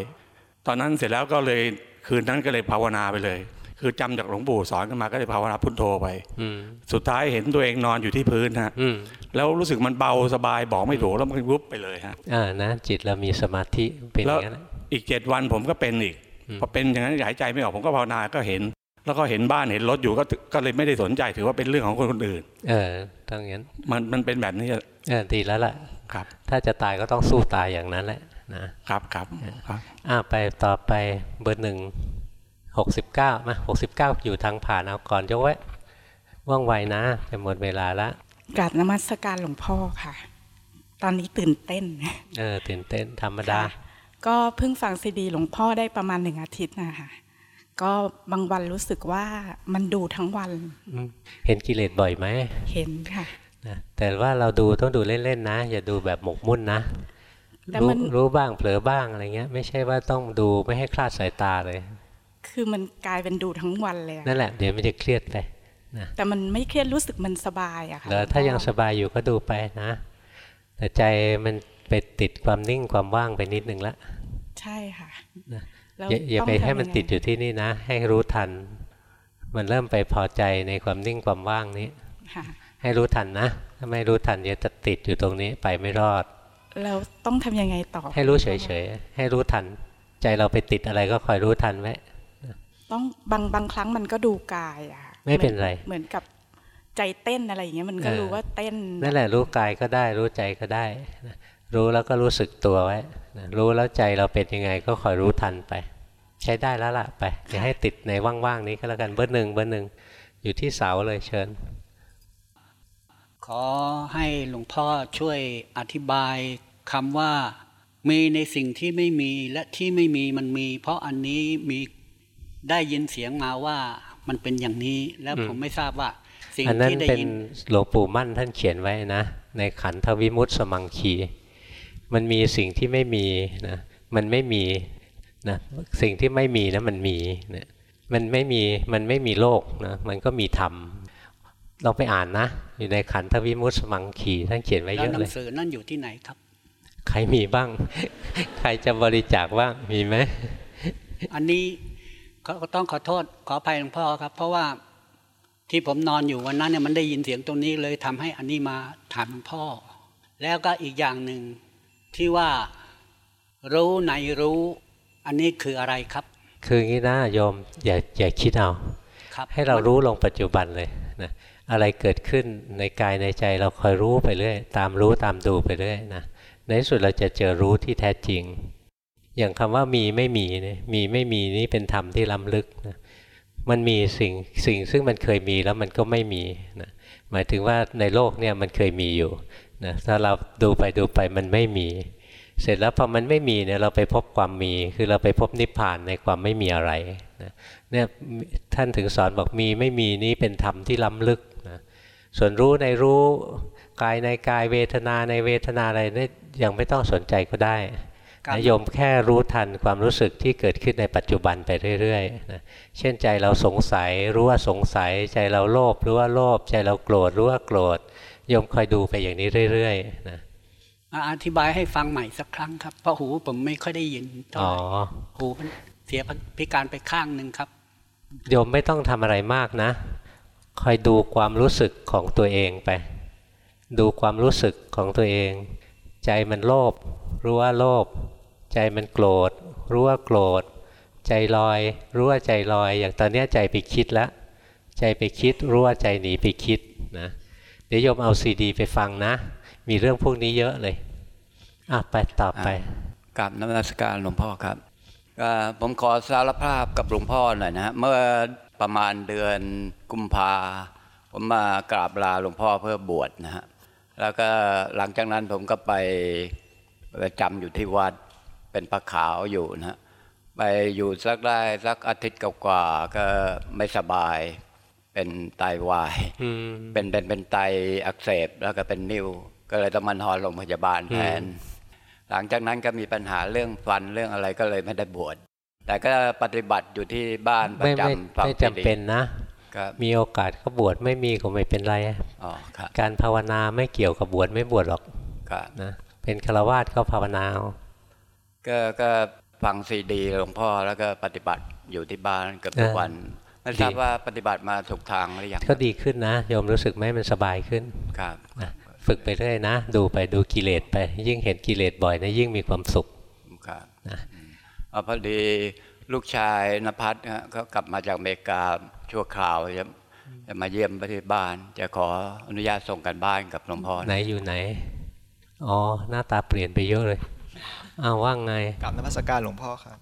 ตอนนั้นเสร็จแล้วก็เลยคืนนั้นก็เลยภาวนาไปเลย คือจำจากหลวงปู่สอนกันมาก็เลยภาวนาพุทโธไปอืมสุดท้ายเห็นตัวเองนอนอยู่ที่พื้นฮะอืมแล้วรู้สึกมันเบาสบายบอกไม่ถูกแล้วมันวุบไปเลยฮะอ่านะจิตเรามีสมาธิเป็นอแล้วย่างนั้นแหละอีกเจ็ดวันผมก็เป็นอีกพอเป็นอย่างนั้นหายใจไม่ออกผมก็ภาวนาก็เห็น แล้วก็เห็นบ้านเห็นรถอยู่ก็ถือก็เลยไม่ได้สนใจถือว่าเป็นเรื่องของคนคนอื่น เออต้องอย่างนั้นมันมันเป็นแบบนี้เออดีแล้วล่ะครับ ถ้าจะตายก็ต้องสู้ตายอย่างนั้นแหละนะครับครับครับอ่าไปต่อไปเบอร์หนึ่งหกสิบเก้ามาหกสิบเก้าอยู่ทางผ่านเอาก่อนยกไว้ว่องไวนะจะหมดเวลาละกราบนมัสการหลวงพ่อค่ะ ตอนนี้ตื่นเต้น เออตื่นเต้นธรรมดา ก็เพิ่งฟังซีดีหลวงพ่อได้ประมาณหนึ่งอาทิตย์นะคะ ก็บางวันรู้สึกว่ามันดูทั้งวัน เห็นกิเลสบ่อยไหม เห็นค่ะนะแต่ว่าเราดูต้องดูเล่นๆนะ อย่าดูแบบหมกมุ่นนะแต่รู้มันรู้บ้างเผลอบ้างอะไรเงี้ย ไม่ใช่ว่าต้องดูไม่ให้คลาดสายตาเลย คือมันกลายเป็นดูทั้งวันเลยอะนั่นแหละเดี๋ยวมันจะเครียดไปนะแต่มันไม่เครียดรู้สึกมันสบายอะค่ะแล้วถ้ายังสบายอยู่ก็ดูไปนะ แต่ใจมันไปติดความนิ่งความว่างไปนิดนึงละใช่ค่ะนะแล้ว อย่าอย่าต้องไปให้ทำมันยังไงติดอยู่ที่นี่นะ ให้รู้ทัน มันเริ่มไปพอใจในความนิ่งความว่างนี้ค่ะให้รู้ทันนะ ถ้าไม่รู้ทันเดี๋ยวจะติดอยู่ตรงนี้ไปไม่รอดแล้วต้องทำยังไงต่อ ให้รู้เฉยๆ ให้รู้ทัน ใจเราไปติดอะไรก็คอยรู้ทันไว้ ต้องบางบางครั้งมันก็ดูกายอะค่ะไม่เป็นไร เหมือนกับใจเต้นอะไรอย่างเงี้ยมันก็เออรู้ว่าเต้น นั่นแหละรู้กายก็ได้รู้ใจก็ได้นะ รู้แล้วก็รู้สึกตัวไว้นะรู้แล้วใจเราเป็นยังไงก็คอยรู้ทันไป ใช้ได้แล้วล่ะไปอย่าให้ติดในว่างๆนี้ก็แล้วกันเบอร์หนึ่งเบอร์หนึ่งอยู่ที่เสาเลยเชิญ ขอให้หลวงพ่อช่วยอธิบายคำว่า มีในสิ่งที่ไม่มีและที่ไม่มีมันมี เพราะอันนี้มีได้ยินเสียงมาว่ามันเป็นอย่างนี้แล้วอืมผมไม่ทราบว่า สิ่งอันนั้นที่ได้เป็นยินหลวงปู่มั่นท่านเขียนไว้นะ ในขันธวิมุตติสมังคี มันมีสิ่งที่ไม่มีนะมันไม่มีนะสิ่งที่ไม่มีนะมันมีนะมันไม่มีมันไม่มีโลกนะมันก็มีธรรมเราไปอ่านนะ อยู่ในขันธวิมุตติสมังคีท่านเขียนไว้แล้เยวอะหนัเลงยสือนั่นอยู่ที่ไหนครับ ใครมีบ้าง ใครจะบริจาคบ้างมีไหมอันนี้ก็ก็ต้องขอโทษขออภัยหลวงพ่อครับ เพราะว่าที่ผมนอนอยู่วันนั้นเนี่ยมันได้ยินเสียงตรงนี้เลยทำให้อันนี้มาถามหลวงพ่อ แล้วก็อีกอย่างหนึ่ง ที่ว่ารู้ในรู้ อันนี้คืออะไรครับ คืองี้นะโยมอย่าอย่าคิดเอาครับให้เรารู้ลงปัจจุบันเลยนะอะไรเกิดขึ้นในกายในใจเราคอยรู้ไปเรื่อยตามรู้ตามดูไปเรื่อยนะในที่สุดเราจะเจอรู้ที่แท้จริง อย่างคำว่ามีไม่มีเนี่ยมีไม่มีนี่เป็นธรรมที่ล้ำลึกนะมันมีสิ่งสิ่งซึ่งมันเคยมีแล้วมันก็ไม่มีนะหมายถึงว่าในโลกเนี่ยมันเคยมีอยู่ นะถ้าเราดูไปดูไปมันไม่มี เสร็จแล้วพอมันไม่มีเนี่ยเราไปพบความมี คือเราไปพบนิพพานในความไม่มีอะไรนะเนี่ยท่านถึงสอนบอกมีไม่มีนี่เป็นธรรมที่ล้ำลึกนะส่วนรู้ในรู้กายในกายเวทนาในเวทนาอะไรเนี่ยยังไม่ต้องสนใจก็ได้ครับนะโยมแค่รู้ทันความรู้สึกที่เกิดขึ้นในปัจจุบันไปเรื่อยๆนะเช่นใจเราสงสัยรู้ว่าสงสัย ใจเราโลภรู้ว่าโลภใจเราโกรธรู้ว่าโกรธ โยมคอยดูไปอย่างนี้เรื่อยๆนะอ่าอธิบายให้ฟังใหม่สักครั้งครับ เพราะหูผมไม่ค่อยได้ยินเท่าอ๋อไหร่หูมันเสียพิการไปข้างหนึ่งครับ โยมไม่ต้องทำอะไรมากนะ คอยดูความรู้สึกของตัวเองไป ดูความรู้สึกของตัวเอง ใจมันโลภรู้ว่าโลภใจมันโกรธรู้ว่าโกรธ ใจลอย รู้ว่าใจลอย อย่างตอนเนี้ยใจไปคิดแล้ว ใจไปคิดรู้ว่าใจหนีไปคิดนะ เดี๋ยวโยมเอาซีดี ไปฟังนะ มีเรื่องพวกนี้เยอะเลยอะไปต่อไปกับนมัสการหลวงพ่อครับผมขอสารภาพกับหลวงพ่อหน่อยนะฮะเมื่อประมาณเดือนกุมภาผมมากราบลาหลวงพ่อเพื่อบวชนะฮะแล้วก็หลังจากนั้นผมก็ไปประจำอยู่ที่วัดเป็นพระขาวอยู่นะฮะไปอยู่สักได้สักอาทิตย์กว่าก็ไม่สบาย เป็นไตวายอืมเป็นเป็นเป็นไตอักเสบแล้วก็เป็นนิ่วก็เลยต้องมานอนโรงพยาบาลแทน หลังจากนั้นก็มีปัญหาเรื่องฟันเรื่องอะไรก็เลยไม่ได้บวชแต่ก็ปฏิบัติอยู่ที่บ้านประไม่ไม่จำฟังไม่ซีดีจำเป็นนะครับมีโอกาสก็บวชไม่มีก็ไม่เป็นไรอ๋อครับการภาวนาไม่เกี่ยวกับบวชไม่บวชหรอกครับนะเป็นฆราวาสก็ภาวนาเอาก็ก็ฟังซีดีหลวงพ่อแล้วก็ปฏิบัติอยู่ที่บ้านเกือบทุกวัน ไม่ทราบว่าปฏิบัติมาถูกทางหรือยังก็ดีขึ้นนะโยมรู้สึกไหมมันสบายขึ้นครับนะฝึกไปเรื่อยนะ ดูไปดูกิเลสไป ยิ่งเห็นกิเลสบ่อยนะยิ่งมีความสุขครับนะเอาพอดีลูกชายนภัสฮะเขากลับมาจากอเมริกาชั่วคราวจะจะมาเยี่ยมไปที่บ้าน จะขออนุญาตส่งกันบ้านกับหลวงพ่อไหนอยู่ไหนอ๋อหน้าตาเปลี่ยนไปเยอะเลยอ้าวว่างไงกราบนมัสการหลวงพ่อครับ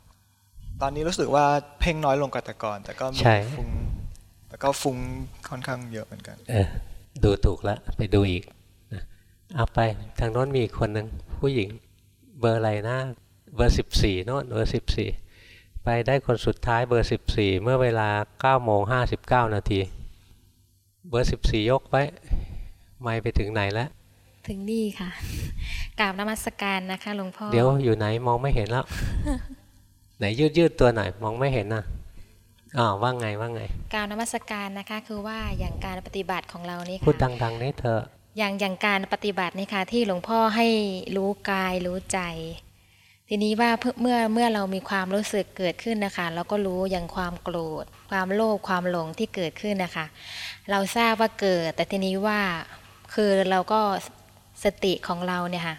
ตอนนี้รู้สึกว่าเพ่งน้อยลงกว่าแต่ก่อน แต่ก็มีใช่ฟุ้งแต่ก็ฟุ้งค่อนข้างเยอะเหมือนกัน เออ ดูถูกแล้วไปดูอีกนะเอาไปทางโน้นมีอีกคนหนึ่งผู้หญิงเบอร์อะไรนะเบอร์สิบสี่โน้นเบอร์สิบสี่ไปได้คนสุดท้ายเบอร์สิบสี่เมื่อเวลาเก้าโมงห้าสิบเก้านาทีเบอร์สิบสี่ยกไว้ ไม่ไปถึงไหนแล้ว ถึงนี่ค่ะกราบนมัสการนะคะหลวงพ่อ เดี๋ยวอยู่ไหนมองไม่เห็นแล้ว ไหนยืดยืดตัวหน่อยมองไม่เห็นนะอ๋อว่าไงว่าไงกราบนมัสการนะคะคือว่าอย่างการปฏิบัติของเรานี่พูดค่ะดังๆนี่เธอะอย่างอย่างการปฏิบัตินี่ค่ะที่หลวงพ่อให้รู้กายรู้ใจ ทีนี้ว่าเพื่อเมื่อเมื่อเรามีความรู้สึกเกิดขึ้นนะคะเราก็รู้อย่างความโกรธ ความโลภความหลงที่เกิดขึ้นนะคะ เราทราบว่าเกิด แต่ทีนี้ว่าคือเราก็สติของเราเนี่ยค่ะ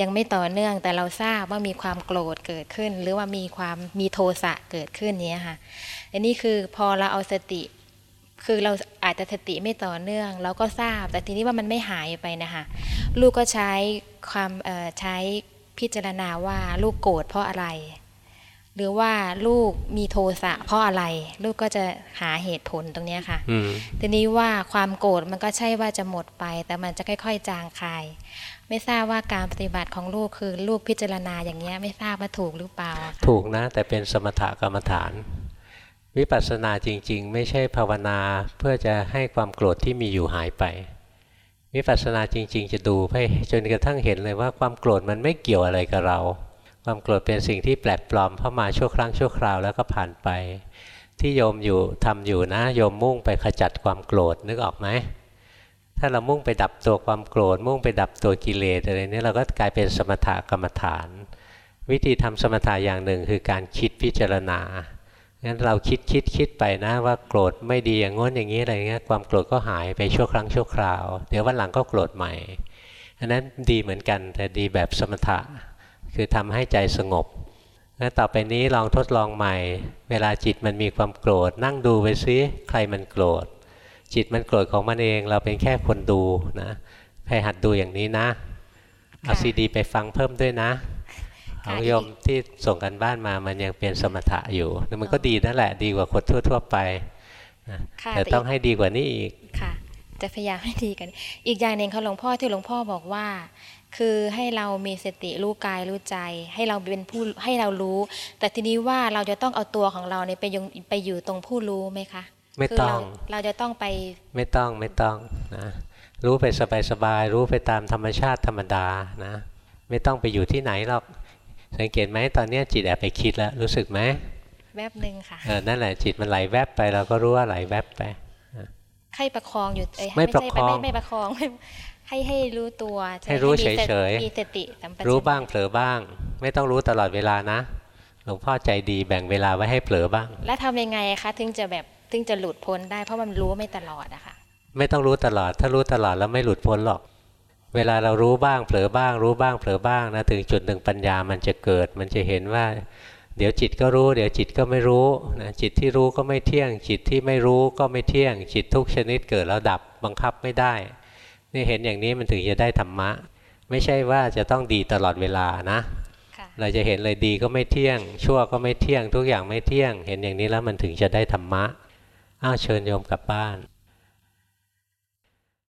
ยังไม่ต่อเนื่องแต่เราทราบว่ามีความโกรธเกิดขึ้น หรือว่ามีความมีโทสะเกิดขึ้นเนี้ยค่ะอันนี้คือพอเราเอาสติ คือเราอาจจะสติไม่ต่อเนื่อง เราก็ทราบ แต่ทีนี้ว่ามันไม่หายไปนะคะลูกก็ใช้ความเอ่อใช้พิจารณาว่าลูกโกรธเพราะอะไร หรือว่าลูกมีโทสะเพราะอะไร ลูกก็จะหาเหตุผลตรงเนี้ยค่ะอืมทีนี้ว่าความโกรธมันก็ใช่ว่าจะหมดไป แต่มันจะค่อย ๆ จางคาย ไม่ทราบว่าการปฏิบัติของลูกคือลูกพิจารณาอย่างเงี้ยไม่ทราบว่าถูกหรือเปล่า ถูกนะ แต่เป็นสมถกรรมฐาน วิปัสสนาจริง ๆ ไม่ใช่ภาวนาเพื่อจะให้ความโกรธที่มีอยู่หายไป วิปัสสนาจริง ๆ จะดูให้จนกระทั่งเห็นเลยว่าความโกรธมันไม่เกี่ยวอะไรกับเรา ความโกรธเป็นสิ่งที่แปลกปลอมเข้ามาชั่วครั้งชั่วคราวแล้วก็ผ่านไป ที่โยมอยู่ทำอยู่นะโยมมุ่งไปขจัดความโกรธนึกออกไหม ถ้าเรามุ่งไปดับตัวความโกรธ มุ่งไปดับตัวกิเลสอะไรนี้เราก็กลายเป็นสมถกรรมฐาน วิธีทำสมถะอย่างหนึ่งคือการคิดพิจารณางั้นเราคิดคิดคิดไปนะว่าโกรธไม่ดีอย่างง้นอย่างนี้อะไรเงี้ยความโกรธก็หายไปชั่วครั้งชั่วคราว เดี๋ยววันหลังก็โกรธใหม่อันนั้นดีเหมือนกันแต่ดีแบบสมถะ คือทำให้ใจสงบแล้วต่อไปนี้ลองทดลองใหม่ เวลาจิตมันมีความโกรธ นั่งดูไปซิใครมันโกรธ จิตมันโกรธของมันเอง เราเป็นแค่คนดูนะไปหัดดูอย่างนี้นะเอาซีดีไปฟังเพิ่มด้วยนะของโยมที่ส่งกันบ้านมามันยังเป็นสมถะอยู่แล้วมันก็ดีนั่นแหละดีกว่าคนทั่ว ๆ ไปนะค่ะแต่แต่ต้องให้ดีกว่านี้อีกค่ะ จะพยายามให้ดีกัน อีกอย่างหนึ่งเขาหลวงพ่อที่หลวงพ่อบอกว่า คือให้เรามีสติรู้กายรู้ใจ ให้เราเป็นผู้ให้เรารู้ แต่ทีนี้ว่าเราจะต้องเอาตัวของเราเนี่ยไปยงไปอยู่ตรงผู้รู้ไหมคะ ไม่คืต้องเราเราจะต้องไป ไม่ต้องไม่ต้องนะรู้ไปสบายๆรู้ไปตามธรรมชาติธรรมดานะ ไม่ต้องไปอยู่ที่ไหนหรอกสังเกตไหมตอนเนี้ยจิตแอบไปคิดแล้วรู้สึกไหมแวบหนึ่งค่ะเออนั่นแหละจิตมันไหลแวบไปเราก็รู้ว่าไหลแวบไปให้ประคองอยู่เอ้ยไม่ใช่ประคองไม่ไม่ประคองให้ให้รู้ตัวให้รู้มีสติเฉยๆมีสติสัมปชัญญะรู้บ้างเผลอบ้าง ไม่ต้องรู้ตลอดเวลานะหลวงพ่อใจดีแบ่งเวลาไว้ให้เผลอบ้าง แล้วทำยังไงคะถึงจะแบบ ถึงจะหลุดพ้นได้เพราะมันรู้ไม่ตลอดอะค่ะ ไม่ต้องรู้ตลอด ถ้ารู้ตลอดแล้วไม่หลุดพ้นหรอก เวลาเรารู้บ้างเผลอบ้าง รู้บ้างเผลอบ้างนะถึงจุดหนึ่งปัญญามันจะเกิด มันจะเห็นว่า เดี๋ยวจิตก็รู้ เดี๋ยวจิตก็ไม่รู้นะจิตที่รู้ก็ไม่เที่ยง จิตที่ไม่รู้ก็ไม่เที่ยง จิตทุกชนิดเกิดแล้วดับบังคับไม่ได้ นี่เห็นอย่างนี้มันถึงจะได้ธรรมะ ไม่ใช่ว่าจะต้องดีตลอดเวลานะเราจะเห็นเลยดีก็ไม่เที่ยง ชั่วก็ไม่เที่ยง ทุกอย่างไม่เที่ยง เห็นอย่างนี้แล้วมันถึงจะได้ธรรมะ อ้าวเชิญโยมกลับบ้าน